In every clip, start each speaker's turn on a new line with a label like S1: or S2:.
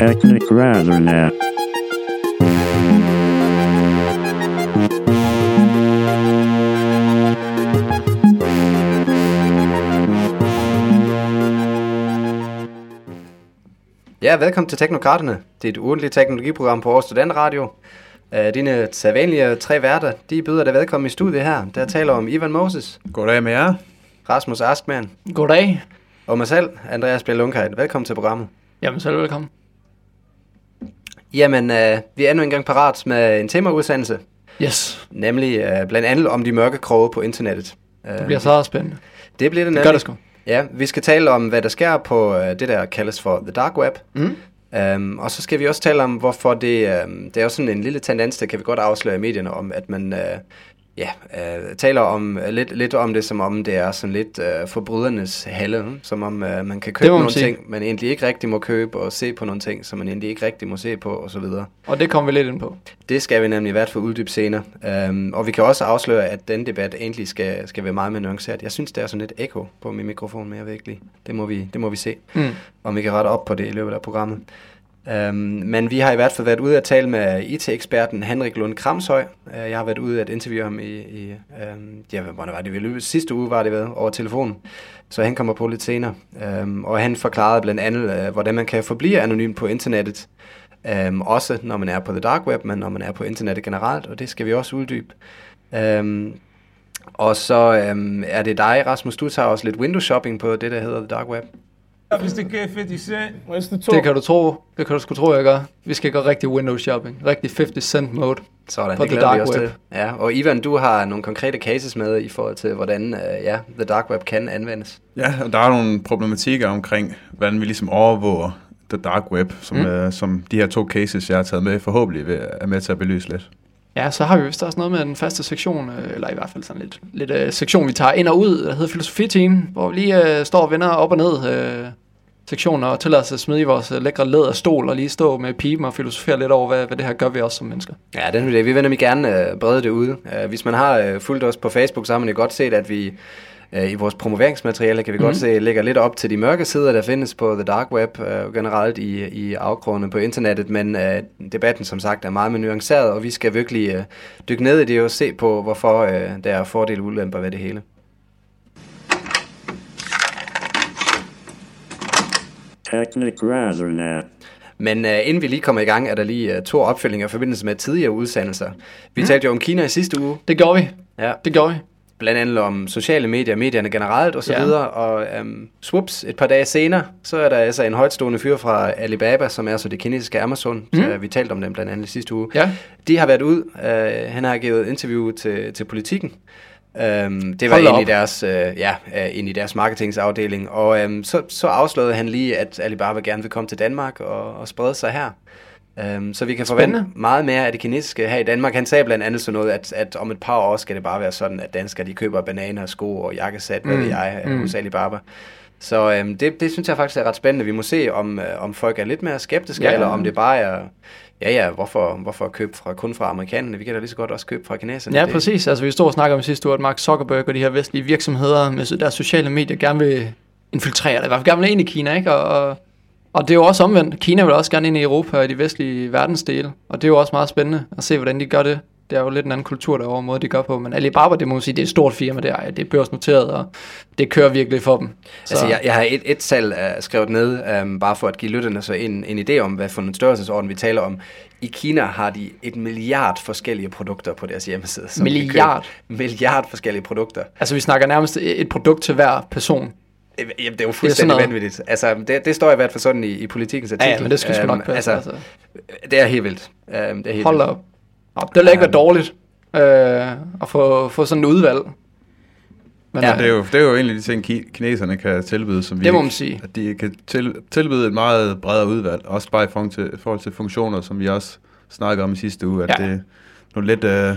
S1: Technic Razornet.
S2: Ja, velkommen til Teknokraterne. Det er et ugentligt teknologiprogram på Aarhus Student Radio. Uh, dine sædvanlige tre værter, de byder dig velkommen i studiet her. Der taler om Ivan Moses,
S3: Goddag med jer.
S2: Rasmus Askman
S4: Goddag.
S2: og mig selv, Andreas Lundkajt. Velkommen til programmet.
S4: Jamen, selv velkommen.
S2: Jamen, uh, vi er endnu engang parat med en temaudsendelse,
S4: Yes,
S2: nemlig uh, blandt andet om de mørke kroge på internettet.
S4: Det bliver så spændende.
S2: det bliver det
S4: Det
S2: nemlig.
S4: gør det sgu.
S2: Ja, vi skal tale om, hvad der sker på uh, det, der kaldes for The Dark Web.
S4: Mm.
S2: Um, og så skal vi også tale om, hvorfor det, um, det er jo sådan en lille tendens, der kan vi godt afsløre i medierne om, at man uh, ja, uh, taler om uh, lidt, lidt om det, som om det er sådan lidt uh, forbrydernes halle, hm? som om uh, man kan købe
S4: man
S2: nogle
S4: sige.
S2: ting, man egentlig ikke rigtig må købe, og se på nogle ting, som man egentlig ikke rigtig må se på, og så videre.
S4: Og det kommer vi lidt ind på.
S2: Det skal vi nemlig i hvert fald uddybe senere. Um, og vi kan også afsløre, at den debat egentlig skal, skal være meget mere nuanceret. Jeg synes, der er sådan lidt ekko på min mikrofon, men jeg ved ikke lige. Det må vi, det må vi se
S4: Mm.
S2: om vi kan rette op på det i løbet af programmet. Øhm, men vi har i hvert fald været ude at tale med IT-eksperten Henrik Lund Kramshøj. Øh, jeg har været ude at interviewe ham i, i um, ja, hvornår var det vel? Sidste uge var det ved, over telefonen. Så han kommer på lidt senere. Øhm, og han forklarede blandt andet, øh, hvordan man kan forblive anonym på internettet. Øhm, også når man er på the dark web, men når man er på internettet generelt, og det skal vi også uddybe. Øhm, og så øhm, er det dig, Rasmus, du tager også lidt window shopping på det, der hedder the dark web.
S5: Hvis det kan 50 cent, det tog.
S4: Det kan du tro. Det kan du sgu tro, jeg gør. Vi skal gøre rigtig Windows shopping. Rigtig 50 cent mode.
S2: Sådan,
S4: På
S2: det
S4: the dark web.
S2: til. Ja, og Ivan, du har nogle konkrete cases med i forhold til, hvordan uh, ja, The Dark Web kan anvendes.
S3: Ja, og der er nogle problematikker omkring, hvordan vi ligesom overvåger the dark web, som,
S2: Mm.
S3: øh, som de her to cases, jeg har taget med, forhåbentlig er med til at belyse lidt.
S4: Ja, så har vi vist også noget med den faste sektion, øh, eller i hvert fald sådan lidt, lidt uh, sektion, vi tager ind og ud, der hedder Filosofiteam, hvor vi lige uh, står og vender op og ned uh, sektioner og tillader os at smide i vores uh, lækre læderstol og lige stå med pipen og filosofere lidt over, hvad, hvad det her gør ved os som mennesker.
S2: Ja, den vil vi vil nemlig gerne uh, brede det ud. Uh, hvis man har uh, fulgt os på Facebook, så har man jo godt set, at vi i vores promoveringsmateriale kan vi mm. godt
S4: Mhm.
S2: se, lægger lidt op til de mørke sider, der findes på The Dark Web, uh, generelt i, i afkrogene på internettet, men uh, debatten som sagt er meget mere nuanceret, og vi skal virkelig uh, dykke ned i det og se på, hvorfor uh, der er fordele og ulemper ved det hele.
S1: Technic.
S2: Men uh, inden vi lige kommer i gang, er der lige uh, to opfølgninger i forbindelse med tidligere udsendelser. Vi mm. talte jo om Kina i sidste uge,
S4: Det gjorde vi.
S2: ja.
S4: Det gjorde vi.
S2: Blandt andet om sociale medier, medierne generelt og så
S4: Ja.
S2: videre. Og um, swups, et par dage senere, så er der altså en højtstående fyr fra Alibaba, som er så det kinesiske Amazon. Mm. Så, vi talte om dem blandt andet sidste uge.
S4: Ja.
S2: De har været ud. Uh, han har givet interview til, til politikken. Um, det var
S4: Hold
S2: ind i deres, uh, ja, uh, ind i deres marketingsafdeling. Og um, så, så afslørede han lige, at Alibaba gerne vil komme til Danmark og, og sprede sig her. Um, så vi kan forvente
S4: Spændende.
S2: meget mere af det kinesiske her i Danmark. Han sagde blandt andet sådan noget, at, at om et par år skal det bare være sådan, at danskere de køber bananer, sko og jakkesæt, hvad
S4: Mm,
S2: ved jeg,
S4: mm.
S2: hos Alibaba. Så um, det, det synes jeg faktisk er ret spændende. Vi må se, om, uh, om folk er lidt mere skeptiske,
S4: Ja.
S2: eller om det bare er, ja ja, hvorfor, hvorfor købe fra, kun fra amerikanerne? Vi kan da lige så godt også købe fra kineserne.
S4: Ja,
S2: det,
S4: præcis. Altså, vi stod og snakkede om sidste uge, at Mark Zuckerberg og de her vestlige virksomheder med deres sociale medier gerne vil infiltrere det. I hvert fald gerne vil ind i Kina, ikke? Og, og, og det er jo også omvendt. Kina vil også gerne ind i Europa og de vestlige verdensdele. Og det er jo også meget spændende at se, hvordan de gør det. Det er jo lidt en anden kultur derovre, måde de gør på. Men Alibaba, det må man sige, det er et stort firma, det er, det er børsnoteret, og det kører virkelig for dem. Så,
S2: Altså, jeg, jeg har et, et tal uh, skrevet ned, um, bare for at give lytterne så en, en idé om, hvad for en størrelsesorden vi taler om. I Kina har de et milliard forskellige produkter på deres hjemmeside. som
S4: Milliard?
S2: Milliard forskellige produkter.
S4: altså, vi snakker nærmest et produkt til hver person.
S2: Jamen, det er jo
S4: sådan
S2: fuldstændig
S4: noget.
S2: vanvittigt. Altså, det, det står i hvert fald sådan i, i politikens artikel.
S4: Ja, ja, men det skal sgu
S2: Øhm,
S4: nok passe.
S2: Altså,
S4: Altså,
S2: det er helt vildt. Um, det er helt
S4: hold
S2: vildt.
S4: op. Nå, det vil ikke være
S2: Øhm.
S4: dårligt øh, at få, få sådan et udvalg. Men,
S2: Ja,
S4: øh,
S3: Det er, jo, det er jo egentlig de ting, ki- kineserne kan tilbyde, som vi
S4: Det må man sige.
S3: At de kan til, tilbyde et meget bredere udvalg, også bare i forhold til, forhold til funktioner, som vi også snakkede om i sidste uge, at
S4: Ja.
S3: det er nogle lidt, øh,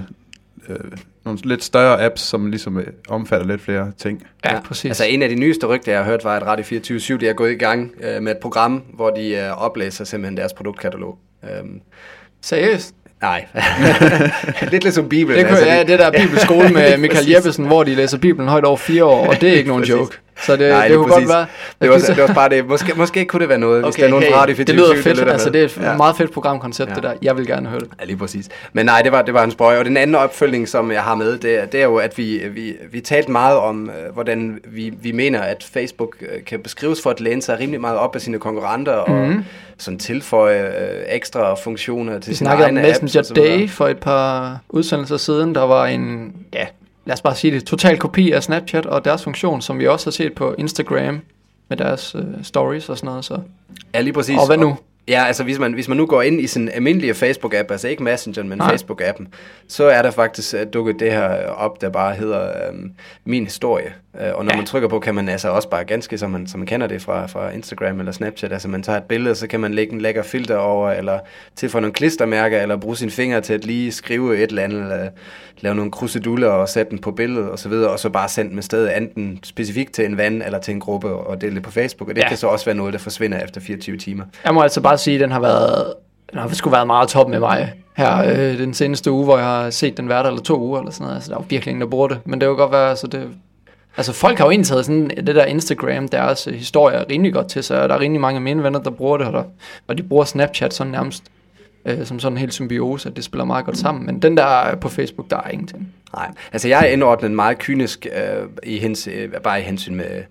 S3: øh, nogle lidt større apps, som ligesom øh, omfatter lidt flere ting.
S4: Ja, præcis.
S2: Altså en af de nyeste rygter, jeg har hørt, var, at Radio 24 de er gået i gang øh, med et program, hvor de øh, oplæser simpelthen deres produktkatalog. Øhm,
S4: Seriøst?
S2: nej, lidt ligesom Bibelen.
S4: Det kunne,
S2: altså,
S4: ja,
S2: de-
S4: det der bibelskole med Michael. Jeppesen, hvor de læser Bibelen højt over fire år, og det er ikke nogen joke. Så det,
S2: Nej,
S4: det kunne
S2: præcis.
S4: godt være...
S2: Det var, det var bare det. Måske, måske kunne det være noget, okay, hvis der er nogen
S4: hey,
S2: Radio
S4: det lyder
S2: 24, der
S4: fedt.
S2: lytter
S4: Altså, det er et
S2: Ja.
S4: meget fedt programkoncept, ja. det der. Jeg vil gerne høre det.
S2: Ja, lige præcis. Men nej, det var, det var en spøj. Og den anden opfølgning, som jeg har med, det er, det er jo, at vi, vi, vi talte meget om, øh, hvordan vi, vi mener, at Facebook øh, kan beskrives for at læne sig rimelig meget op af sine konkurrenter og sådan tilføje øh, ekstra funktioner til
S4: Vi
S2: sine
S4: snakkede om
S2: egne apps
S4: Messenger
S2: og så videre.
S4: Day for et par udsendelser siden. Der var en, ja, lad os bare sige det, total kopi af Snapchat og deres funktion, som vi også har set på Instagram med deres øh, stories og sådan noget. Så.
S2: Ja, lige præcis.
S4: Og hvad nu?
S2: Ja, altså hvis man, hvis man nu går ind i sin almindelige Facebook-app, altså ikke Messenger, men
S4: Nej.
S2: Facebook-appen, så er der faktisk uh, dukket det her op, der bare hedder um, Min Historie. Uh, og når ja. man trykker på, kan man altså også bare ganske, som man, som man kender det fra, fra Instagram eller Snapchat, altså man tager et billede, så kan man lægge en lækker filter over, eller tilføje nogle klistermærker, eller bruge sine fingre til at lige skrive et eller andet, eller lave nogle kruseduller og sætte den på billedet og så videre, og så bare sende den med stedet enten specifikt til en ven eller til en gruppe og dele det på Facebook, og det. Ja. kan så også være noget, der forsvinder efter 24 timer.
S4: Jeg må altså bare sige, at den har været, den har sgu været meget top med mig her øh, den seneste uge, hvor jeg har set den hver eller to uger eller sådan noget. Altså, der er jo virkelig ingen, der bruger det. Men det kan godt være, altså det... Altså folk har jo indtaget sådan det der Instagram, deres øh, historie er rimelig godt til sig, og der er rimelig mange af mine venner, der bruger det, og, der, og de bruger Snapchat sådan nærmest øh, som sådan en helt symbiose, at det spiller meget godt sammen. Men den der øh, på Facebook, der er ingenting.
S2: Nej, altså jeg er indordnet meget kynisk øh, i hens, øh, bare i hensyn med,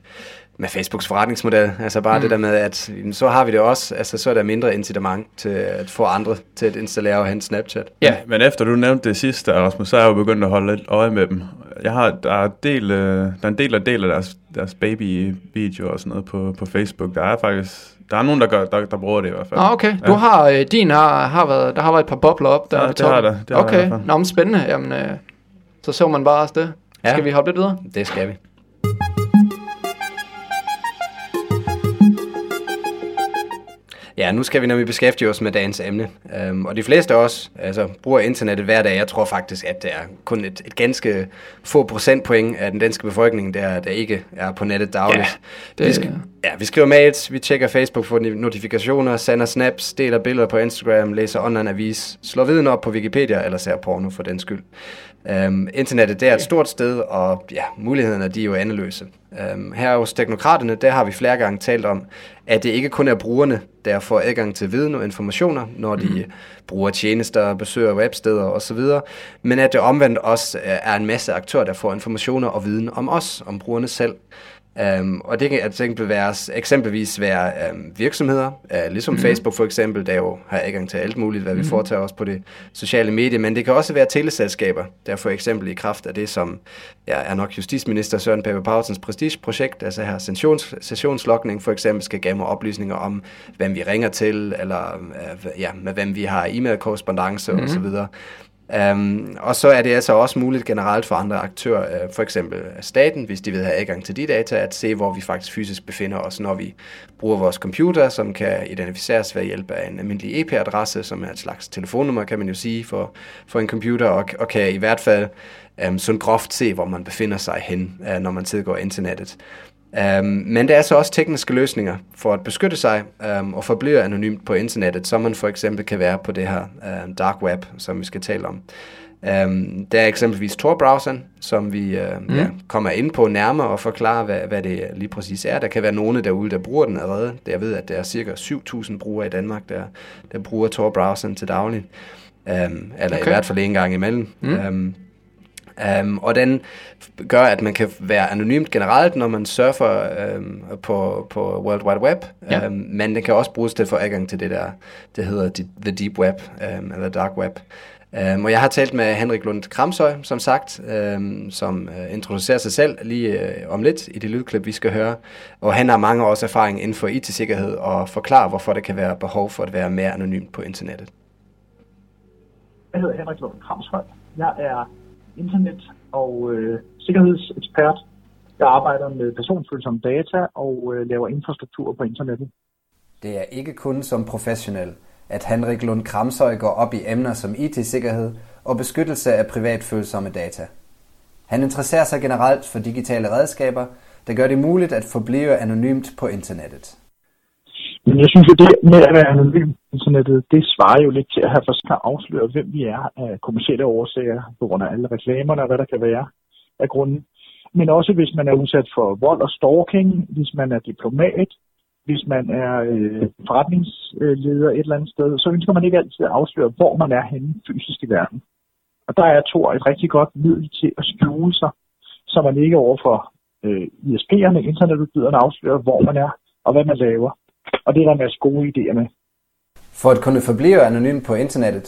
S2: med Facebooks forretningsmodel. Altså bare mm. det der med, at så har vi det også, altså så er der mindre incitament til at få andre til at installere og hente Snapchat.
S4: Ja,
S3: Men efter du nævnte det sidste, Rasmus, så er jeg jo begyndt at holde lidt øje med dem. Jeg har, der, er del, øh, der er en del af del af deres, deres baby-videoer og sådan noget på, på Facebook. Der er faktisk der er nogen, der, gør, der, der bruger det i hvert fald.
S4: Nå, okay. Du
S3: Ja.
S4: har, øh, din har, har været, der har været et par bobler op der
S3: Ja, det har der. Det har der
S4: okay,
S3: fald.
S4: Nå, men spændende. Jamen, øh, så så man bare også det.
S2: Ja.
S4: Skal vi hoppe lidt videre?
S2: Det skal vi. Ja, nu skal vi nemlig beskæftige os med dagens emne. Um, og de fleste af os altså, bruger internettet hver dag. Jeg tror faktisk, at det er kun et, et ganske få procentpoint af den danske befolkning, der, der ikke er på nettet dagligt.
S4: det-
S2: vi, sk- ja, vi skriver mails, vi tjekker Facebook for notifikationer, sender snaps, deler billeder på Instagram, læser online avis, slår viden op på Wikipedia eller ser porno for den skyld. Um, internettet det er et stort sted, og ja, mulighederne de er jo endeløse. Um, her hos Teknokraterne, der har vi flere gange talt om, at det ikke kun er brugerne, der får adgang til viden og informationer, når de mm. bruger tjenester, besøger websteder osv., men at det omvendt også er en masse aktører, der får informationer og viden om os, om brugerne selv. Um, og det kan eksempelvis være, eksempelvis være um, virksomheder, uh, ligesom mm-hmm. Facebook for eksempel, der jo har adgang til alt muligt, hvad vi mm-hmm. foretager os på det sociale medie, men det kan også være teleselskaber, der for eksempel i kraft af det, som ja, er nok justitsminister Søren Pape Poulsens prestigeprojekt, altså her sessions, sessionslogning for eksempel, skal gemme oplysninger om, hvem vi ringer til, eller uh, ja, med hvem vi har e-mail-korrespondence mm-hmm. osv., Um, og så er det altså også muligt generelt for andre aktører, uh, for eksempel staten, hvis de vil have adgang til de data, at se, hvor vi faktisk fysisk befinder os, når vi bruger vores computer, som kan identificeres ved hjælp af en almindelig EP-adresse, som er et slags telefonnummer, kan man jo sige, for, for en computer, og, og kan i hvert fald øhm, um, sådan groft se, hvor man befinder sig hen, uh, når man tilgår internettet. Um, men der er så også tekniske løsninger for at beskytte sig um, og forblive anonymt på internettet, som man for eksempel kan være på det her uh, dark web, som vi skal tale om. Um, der er eksempelvis Tor-browseren, som vi uh, mm. ja, kommer ind på nærmere og forklarer, hvad, hvad det lige præcis er. Der kan være nogle derude, der bruger den allerede. Jeg ved, at der er cirka 7.000 brugere i Danmark, der, der bruger Tor-browseren til daglig. Um, eller okay. i hvert fald en gang imellem.
S4: Mm.
S2: Um, Um, og den gør, at man kan være anonymt generelt, når man surfer um, på, på World Wide Web,
S4: Ja.
S2: um, men den kan også bruges til at få adgang til det der, det hedder de- The Deep Web, um, eller Dark Web. Um, og jeg har talt med Henrik Lund Kramshøj, som sagt, um, som uh, introducerer sig selv lige uh, om lidt i det lydklip, vi skal høre. Og han har mange års erfaring inden for IT-sikkerhed og forklarer, hvorfor der kan være behov for at være mere anonymt på internettet.
S6: Jeg hedder Henrik Lund Kramshøj. Jeg er internet- og øh, sikkerhedsekspert. Jeg arbejder med personfølsomme data og øh, laver infrastruktur på internettet.
S2: Det er ikke kun som professionel, at Henrik Lund Kramshøj går op i emner som IT-sikkerhed og beskyttelse af privatfølsomme data. Han interesserer sig generelt for digitale redskaber, der gør det muligt at forblive anonymt på internettet.
S6: Men jeg synes, at det med at være anonym internettet, det svarer jo lidt til at have forsøgt at afsløre, hvem vi er af kommersielle årsager, på grund af alle reklamerne og hvad der kan være af grunden. men også hvis man er udsat for vold og stalking, hvis man er diplomat, hvis man er øh, forretningsleder et eller andet sted, så ønsker man ikke altid at afsløre, hvor man er henne fysisk i verden. Og der er Tor et rigtig godt middel til at skjule sig, så man ikke overfor øh, ISP'erne, internetudbyderne, afslører, hvor man er og hvad man laver. Og det er der en masse gode idéer med.
S2: For at kunne forblive anonym på internettet,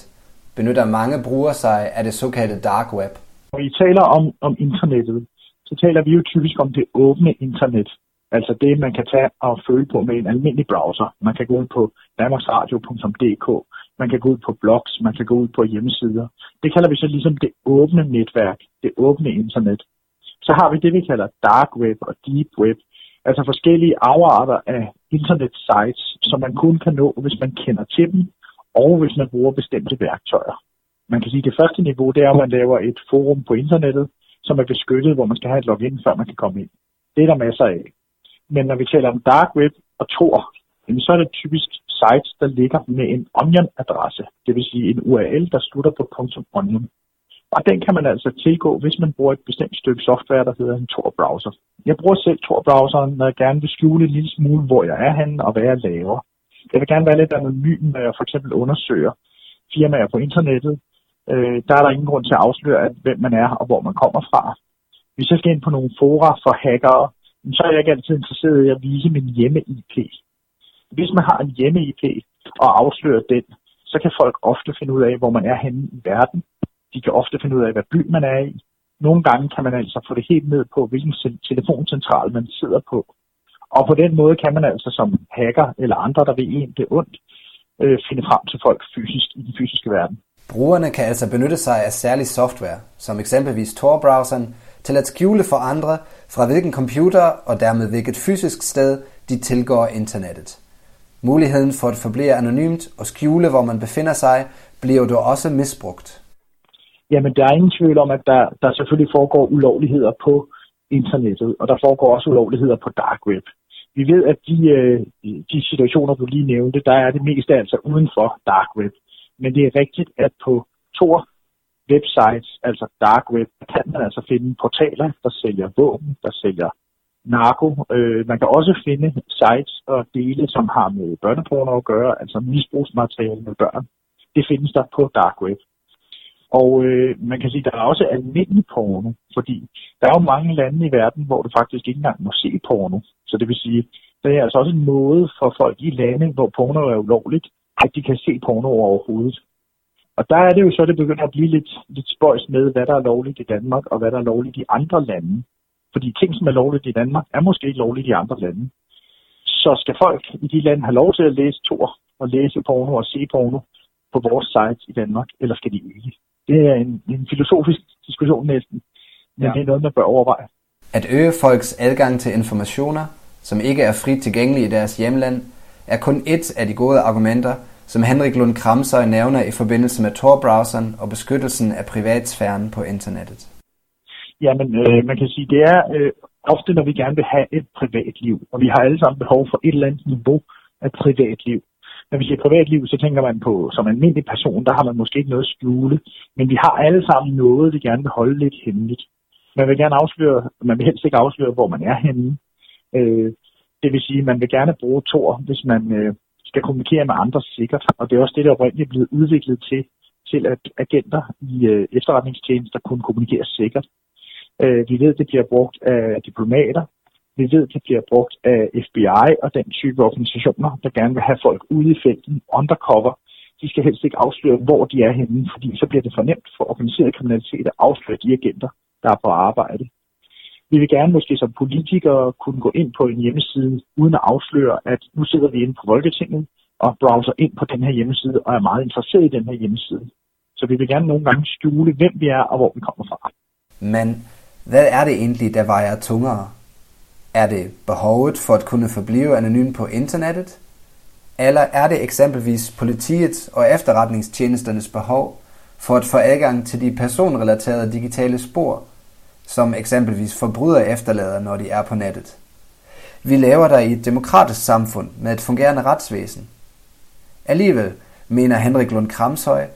S2: benytter mange brugere sig af det såkaldte dark web.
S6: Når vi taler om, om internettet, så taler vi jo typisk om det åbne internet. Altså det, man kan tage og følge på med en almindelig browser. Man kan gå ud på danmarksradio.dk, man kan gå ud på blogs, man kan gå ud på hjemmesider. Det kalder vi så ligesom det åbne netværk, det åbne internet. Så har vi det, vi kalder dark web og deep web, altså forskellige afarter af internet sites, som man kun kan nå, hvis man kender til dem, og hvis man bruger bestemte værktøjer. Man kan sige, at det første niveau, det er, at man laver et forum på internettet, som er beskyttet, hvor man skal have et login, før man kan komme ind. Det er der masser af. Men når vi taler om dark web og Tor, så er det typisk sites, der ligger med en onion-adresse, det vil sige en URL, der slutter på .onion. Og den kan man altså tilgå, hvis man bruger et bestemt stykke software, der hedder en Tor-browser. Jeg bruger selv Tor-browseren, når jeg gerne vil skjule en lille smule, hvor jeg er henne og hvad jeg laver. Jeg vil gerne være lidt anonym, når jeg for eksempel undersøger firmaer på internettet. Øh, der er der ingen grund til at afsløre, hvem man er og hvor man kommer fra. Hvis jeg skal ind på nogle fora for hackere, så er jeg ikke altid interesseret i at vise min hjemme-IP. Hvis man har en hjemme-IP og afslører den, så kan folk ofte finde ud af, hvor man er henne i verden. De kan ofte finde ud af, hvad by man er i. Nogle gange kan man altså få det helt ned på, hvilken telefoncentral man sidder på. Og på den måde kan man altså som hacker eller andre, der vil en det ondt, øh, finde frem til folk fysisk i den fysiske verden.
S2: Brugerne kan altså benytte sig af særlig software, som eksempelvis Tor-browseren, til at skjule for andre, fra hvilken computer og dermed hvilket fysisk sted de tilgår internettet. Muligheden for at forblive anonymt og skjule, hvor man befinder sig, bliver dog også misbrugt.
S6: Jamen, der er ingen tvivl om, at der, der selvfølgelig foregår ulovligheder på internettet, og der foregår også ulovligheder på dark web. Vi ved, at de, øh, de situationer, du lige nævnte, der er det meste altså uden for dark web. Men det er rigtigt, at på Tor websites, altså dark web, kan man altså finde portaler, der sælger våben, der sælger narko. Øh, man kan også finde sites og dele, som har med børneporno at gøre, altså misbrugsmateriale med børn. Det findes der på dark web. Og øh, man kan sige, at der er også almindelig porno, fordi der er jo mange lande i verden, hvor du faktisk ikke engang må se porno. Så det vil sige, det er altså også en måde for folk i lande, hvor porno er ulovligt, at de kan se porno overhovedet. Og der er det jo så, det begynder at blive lidt, lidt spøjs med, hvad der er lovligt i Danmark, og hvad der er lovligt i andre lande. Fordi ting, som er lovligt i Danmark, er måske ikke lovligt i andre lande. Så skal folk i de lande have lov til at læse tor og læse porno og se porno på vores site i Danmark, eller skal de ikke? Det er en, en filosofisk diskussion næsten, men ja. det er noget, man bør overveje.
S2: At øge folks adgang til informationer, som ikke er frit tilgængelige i deres hjemland, er kun et af de gode argumenter som Henrik Lund Kramsøj nævner i forbindelse med Tor-browseren og beskyttelsen af privatsfæren på internettet?
S6: Jamen, øh, man kan sige, det er øh, ofte, når vi gerne vil have et privatliv, og vi har alle sammen behov for et eller andet niveau af privatliv. Når vi siger privatliv, så tænker man på, som almindelig person, der har man måske ikke noget at skjule, men vi har alle sammen noget, vi gerne vil holde lidt hemmeligt. Man vil gerne afsløre, man vil helst ikke afsløre, hvor man er henne. Øh, det vil sige, man vil gerne bruge Tor, hvis man øh, skal kommunikere med andre sikkert. Og det er også det, der oprindeligt er blevet udviklet til, til at agenter i øh, efterretningstjenester kunne kommunikere sikkert. Øh, vi ved, det bliver brugt af diplomater. Vi ved, det bliver brugt af FBI og den type organisationer, der gerne vil have folk ude i felten, undercover. De skal helst ikke afsløre, hvor de er henne, fordi så bliver det for nemt for organiseret kriminalitet at afsløre de agenter, der er på arbejde. Vi vil gerne måske som politikere kunne gå ind på en hjemmeside, uden at afsløre, at nu sidder vi inde på Folketinget og browser ind på den her hjemmeside og er meget interesseret i den her hjemmeside. Så vi vil gerne nogle gange skjule, hvem vi er og hvor vi kommer fra.
S2: Men hvad er det egentlig, der vejer tungere? Er det behovet for at kunne forblive anonym på internettet? Eller er det eksempelvis politiets og efterretningstjenesternes behov for at få adgang til de personrelaterede digitale spor, som eksempelvis forbrydere efterlader, når de er på nettet. Vi lever der i et demokratisk samfund med et fungerende retsvæsen. Alligevel mener Henrik Lund Kramshøj,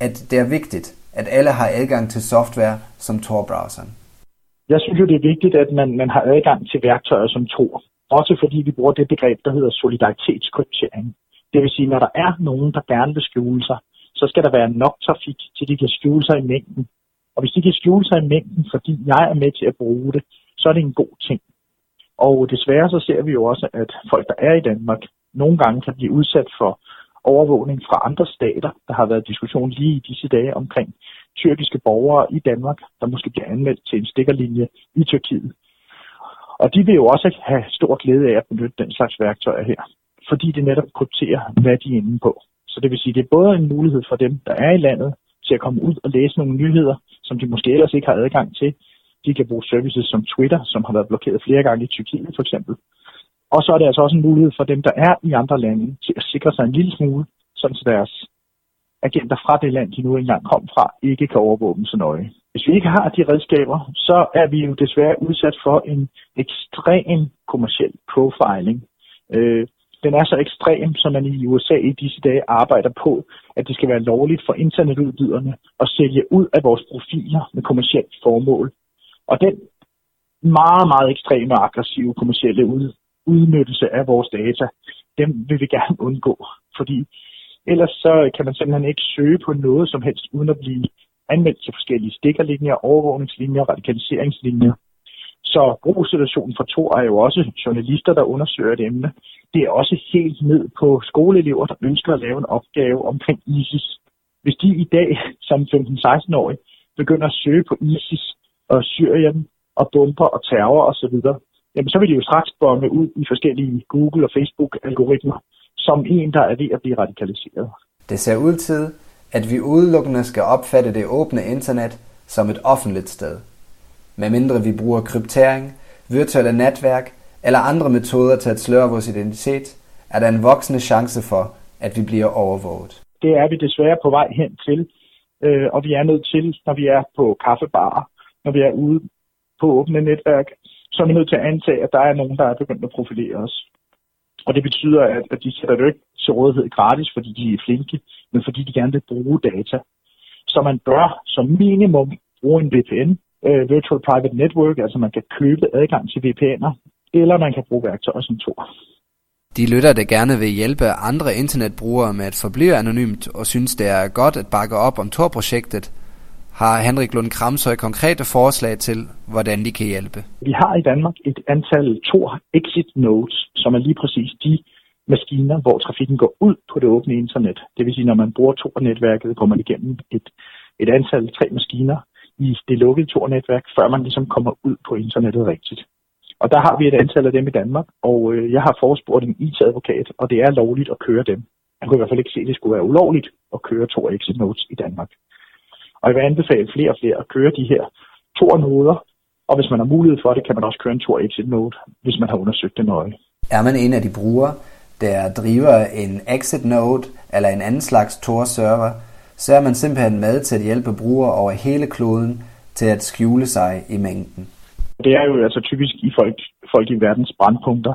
S2: at det er vigtigt, at alle har adgang til software som Tor-browseren.
S6: Jeg synes jo, det er vigtigt, at man, man har adgang til værktøjer som Tor. Også fordi vi bruger det begreb, der hedder solidaritetskryptering. Det vil sige, når der er nogen, der gerne vil skjule sig, så skal der være nok trafik, til de kan skjule sig i mængden. Og hvis de kan skjule sig i mængden, fordi jeg er med til at bruge det, så er det en god ting. Og desværre så ser vi jo også, at folk, der er i Danmark, nogle gange kan blive udsat for overvågning fra andre stater. Der har været diskussion lige i disse dage omkring tyrkiske borgere i Danmark, der måske bliver anmeldt til en stikkerlinje i Tyrkiet. Og de vil jo også have stor glæde af at benytte den slags værktøjer her, fordi det netop krypterer, hvad de er inde på. Så det vil sige, det er både en mulighed for dem, der er i landet, til at komme ud og læse nogle nyheder, som de måske ellers ikke har adgang til. De kan bruge services som Twitter, som har været blokeret flere gange i Tyrkiet for eksempel. Og så er det altså også en mulighed for dem, der er i andre lande, til at sikre sig en lille smule, sådan så deres agenter fra det land, de nu engang kom fra, ikke kan overvåge dem så nøje. Hvis vi ikke har de redskaber, så er vi jo desværre udsat for en ekstrem kommersiel profiling. Øh, den er så ekstrem, som man i USA i disse dage arbejder på, at det skal være lovligt for internetudbyderne at sælge ud af vores profiler med kommersielt formål. Og den meget, meget ekstreme og aggressive kommersielle udnyttelse af vores data, dem vil vi gerne undgå. Fordi ellers så kan man simpelthen ikke søge på noget som helst, uden at blive anmeldt til forskellige stikkerlinjer, overvågningslinjer, radikaliseringslinjer. Så brugssituationen for to er jo også journalister, der undersøger et emne. Det er også helt ned på skoleelever, der ønsker at lave en opgave omkring ISIS. Hvis de i dag, som 15-16-årige, begynder at søge på ISIS og Syrien og bomber og terror osv., jamen så vil de jo straks bonge ud i forskellige Google- og Facebook-algoritmer som en, der er ved at blive radikaliseret.
S2: Det ser ud til, at vi udelukkende skal opfatte det åbne internet som et offentligt sted. Medmindre vi bruger kryptering, virtuelle netværk eller andre metoder til at sløre vores identitet, er der en voksende chance for, at vi bliver overvåget.
S6: Det er vi desværre på vej hen til, øh, og vi er nødt til, når vi er på kaffebarer, når vi er ude på åbne netværk, så er vi nødt til at antage, at der er nogen, der er begyndt at profilere os. Og det betyder, at, at de sætter det ikke til rådighed gratis, fordi de er flinke, men fordi de gerne vil bruge data. Så man bør som minimum bruge en VPN, uh, øh, Virtual Private Network, altså man kan købe adgang til VPN'er, eller man kan bruge værktøjer som Tor.
S2: De lytter, der gerne vil hjælpe andre internetbrugere med at forblive anonymt og synes, det er godt at bakke op om Tor-projektet, har Henrik Lund Kramshøj konkrete forslag til, hvordan de kan hjælpe.
S6: Vi har i Danmark et antal Tor exit nodes, som er lige præcis de maskiner, hvor trafikken går ud på det åbne internet. Det vil sige, når man bruger Tor-netværket, går man igennem et, et antal tre maskiner i det lukkede Tor-netværk, før man ligesom kommer ud på internettet rigtigt. Og der har vi et antal af dem i Danmark, og øh, jeg har forespurgt en IT-advokat, og det er lovligt at køre dem. Jeg kunne i hvert fald ikke se, at det skulle være ulovligt at køre Tor Exit Nodes i Danmark. Og jeg vil anbefale flere og flere at køre de her Tor-noder, og hvis man har mulighed for det, kan man også køre en Tor Exit Node, hvis man har undersøgt det nøje.
S2: Er man en af de brugere, der driver en exit node eller en anden slags Tor-server, så er man simpelthen med til at hjælpe brugere over hele kloden til at skjule sig i mængden.
S6: Det er jo altså typisk i folk, folk i verdens brandpunkter,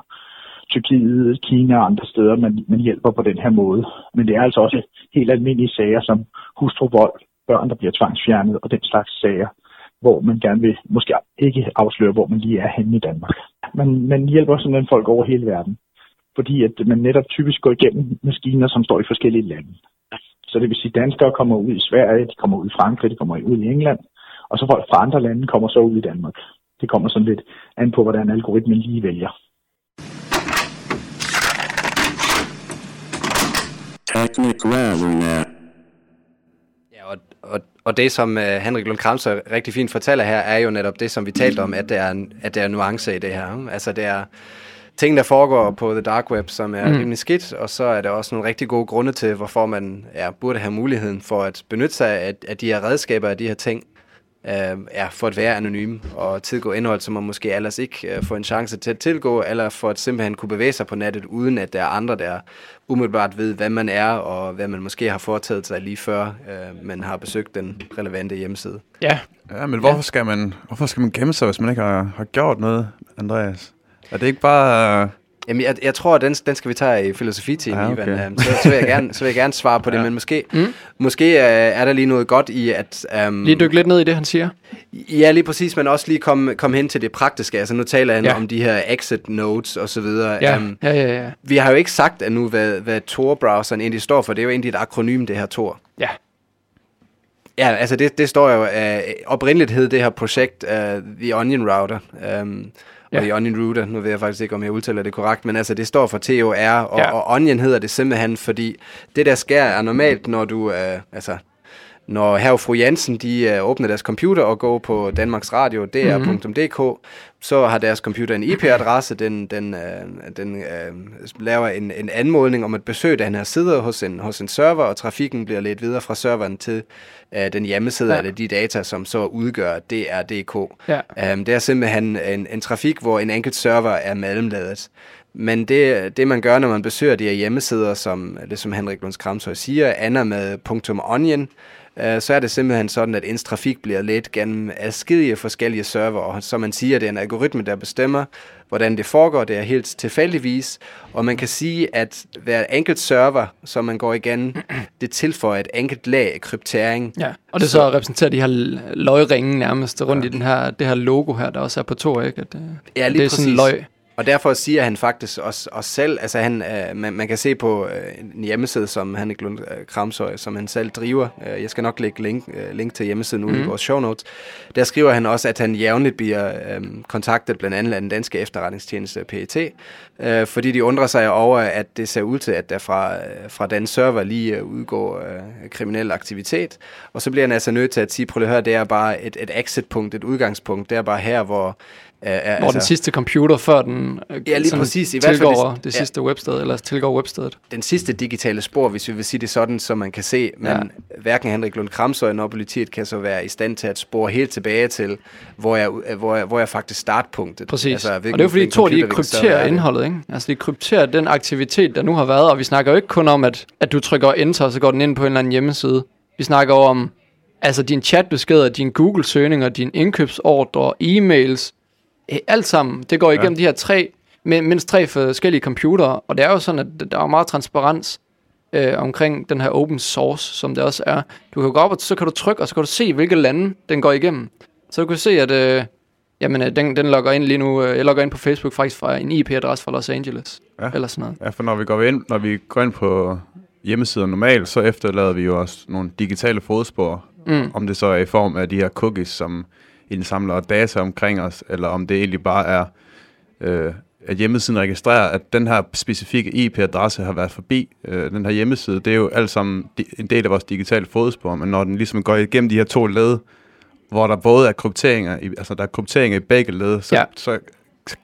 S6: Tyrkiet, Kina og andre steder, man, man hjælper på den her måde. Men det er altså også helt almindelige sager som hustruvold, børn, der bliver tvangsfjernet og den slags sager, hvor man gerne vil måske ikke afsløre, hvor man lige er henne i Danmark. Man, man hjælper simpelthen folk over hele verden fordi at man netop typisk går igennem maskiner, som står i forskellige lande. Så det vil sige, at danskere kommer ud i Sverige, de kommer ud i Frankrig, de kommer ud i England, og så folk fra andre lande kommer så ud i Danmark. Det kommer sådan lidt an på, hvordan algoritmen lige vælger.
S2: Technic Ja, og, og, og det, som uh, Henrik Lund Kramser rigtig fint fortæller her, er jo netop det, som vi talte om, at det er, at det er nuance i det her. Altså, det er, ting, der foregår på The Dark Web, som er mm. rimelig skidt, og så er der også nogle rigtig gode grunde til, hvorfor man ja, burde have muligheden for at benytte sig af, af de her redskaber, af de her ting, øh, ja, for at være anonym og tilgå indhold, som man måske ellers ikke øh, får en chance til at tilgå, eller for at simpelthen kunne bevæge sig på nettet, uden at der er andre, der umiddelbart ved, hvad man er, og hvad man måske har foretaget sig lige før øh, man har besøgt den relevante hjemmeside.
S3: Ja. Ja, men hvorfor, ja. Skal man, hvorfor skal man gemme sig, hvis man ikke har, har gjort noget, Andreas? Er det ikke bare...
S2: Jamen, jeg, jeg tror, den, den skal vi tage i filosofitimen,
S3: Ja, okay.
S2: Ivan. Um, så, så, vil jeg gerne, så vil jeg gerne svare på det,
S3: Ja.
S2: men måske, mm. måske uh, er der lige noget godt i, at... Um,
S4: Lige dykke lidt ned i det, han siger.
S2: Ja, lige præcis, men også lige komme kom hen til det praktiske. Altså, nu taler han
S4: Ja.
S2: om de her exit notes og så videre.
S4: Ja,
S2: Um,
S4: ja, ja, ja.
S2: vi har jo ikke sagt endnu, hvad, hvad Tor-browseren egentlig står for. Det er jo egentlig et akronym, det her Tor.
S4: Ja,
S2: Ja, altså det, det står jo, uh, oprindeligt hed det her projekt uh, The Onion Router. Um, og
S4: Ja.
S2: The Onion Router, nu ved jeg faktisk ikke, om jeg udtaler det korrekt, men altså det står for TOR, og,
S4: Ja.
S2: og Onion hedder det simpelthen, fordi det der sker er normalt, når du, uh, altså når herr og fru Jensen, de uh, åbner deres computer og går på Danmarks Radio, dr.dk, så har deres computer en IP-adresse, den, den, uh, den uh, laver en, en anmodning om at besøge den her side hos en, hos en server, og trafikken bliver ledt videre fra serveren til uh, den hjemmeside,
S4: ja.
S2: eller de data, som så udgør DR.dk.
S4: Ja.
S2: Um, det er simpelthen en, en trafik, hvor en enkelt server er mellemladet. Men det, det, man gør, når man besøger de her hjemmesider, som, det som Henrik Lunds Kramshøj siger, ender med .onion, øh, så er det simpelthen sådan, at ens trafik bliver ledt gennem adskillige forskellige server, og som man siger, det er en algoritme, der bestemmer, hvordan det foregår. Det er helt tilfældigvis, og man kan sige, at hver enkelt server, som man går igen, det tilføjer et enkelt lag af kryptering.
S4: ja. Og det så repræsenterer de her løgringe nærmest rundt i den her, det her logo her, der også er på to, ikke? At, øh,
S2: Ja, lige
S4: det er sådan
S2: præcis.
S4: løg.
S2: Og derfor siger han faktisk også, også selv, altså han, øh, man, man kan se på øh, en hjemmeside, som Henrik Lund øh, Kramshøj, som han selv driver. Øh, jeg skal nok lægge link, øh, link til hjemmesiden ude
S4: Mhm.
S2: i vores show notes. Der skriver han også, at han jævnligt bliver øh, kontaktet blandt andet af den danske efterretningstjeneste PET, øh, fordi de undrer sig over, at det ser ud til, at der fra, øh, fra den server lige øh, udgår øh, kriminel aktivitet. Og så bliver han altså nødt til at sige, prøv at høre, det er bare et, et exit-punkt, et udgangspunkt. Det er bare her, hvor... Øh,
S4: Hvor
S2: altså,
S4: den sidste computer, før den øh,
S2: Ja, lige præcis. I hvert fald
S4: tilgår
S2: hvis-
S4: det
S2: ja.
S4: sidste websted, eller tilgår webstedet.
S2: den sidste digitale spor, hvis vi vil sige det sådan, som man kan se, men
S4: Ja.
S2: ja. hverken Henrik Lund Kramsøj og politiet kan så være i stand til at spore helt tilbage til, hvor jeg, hvor jeg, hvor jeg faktisk startpunktet.
S4: Præcis. Altså, og
S2: hvilken-
S4: det er fordi,
S2: hvilken
S4: Tor, de krypterer
S2: er det.
S4: indholdet, ikke? Altså, de krypterer den aktivitet, der nu har været, og vi snakker jo ikke kun om, at, at du trykker enter, og så går den ind på en eller anden hjemmeside. Vi snakker om, altså din chatbeskeder, din Google-søgninger, din indkøbsordre, e-mails, alt sammen, det går igennem ja. de her tre, min- mindst tre forskellige computere, og det er jo sådan, at der er meget transparens øh, omkring den her open source, som det også er. Du kan gå op, og så kan du trykke, og så kan du se, hvilke lande den går igennem. Så du kan se, at øh, jamen, øh, den, den logger ind lige nu, øh, jeg logger ind på Facebook faktisk fra en IP-adresse fra Los Angeles,
S3: Ja.
S4: eller sådan noget.
S3: Ja, for når vi går ind, når vi går ind på hjemmesider normalt, så efterlader vi jo også nogle digitale fodspor.
S4: Mm.
S3: Om det så er i form af de her cookies, som indsamler data omkring os, eller om det egentlig bare er, øh, at hjemmesiden registrerer, at den her specifikke IP-adresse har været forbi øh, den her hjemmeside. Det er jo alt sammen en del af vores digitale fodspor, men når den ligesom går igennem de her to led, hvor der både er krypteringer, i, altså der er krypteringer i begge led, så,
S4: ja.
S3: så,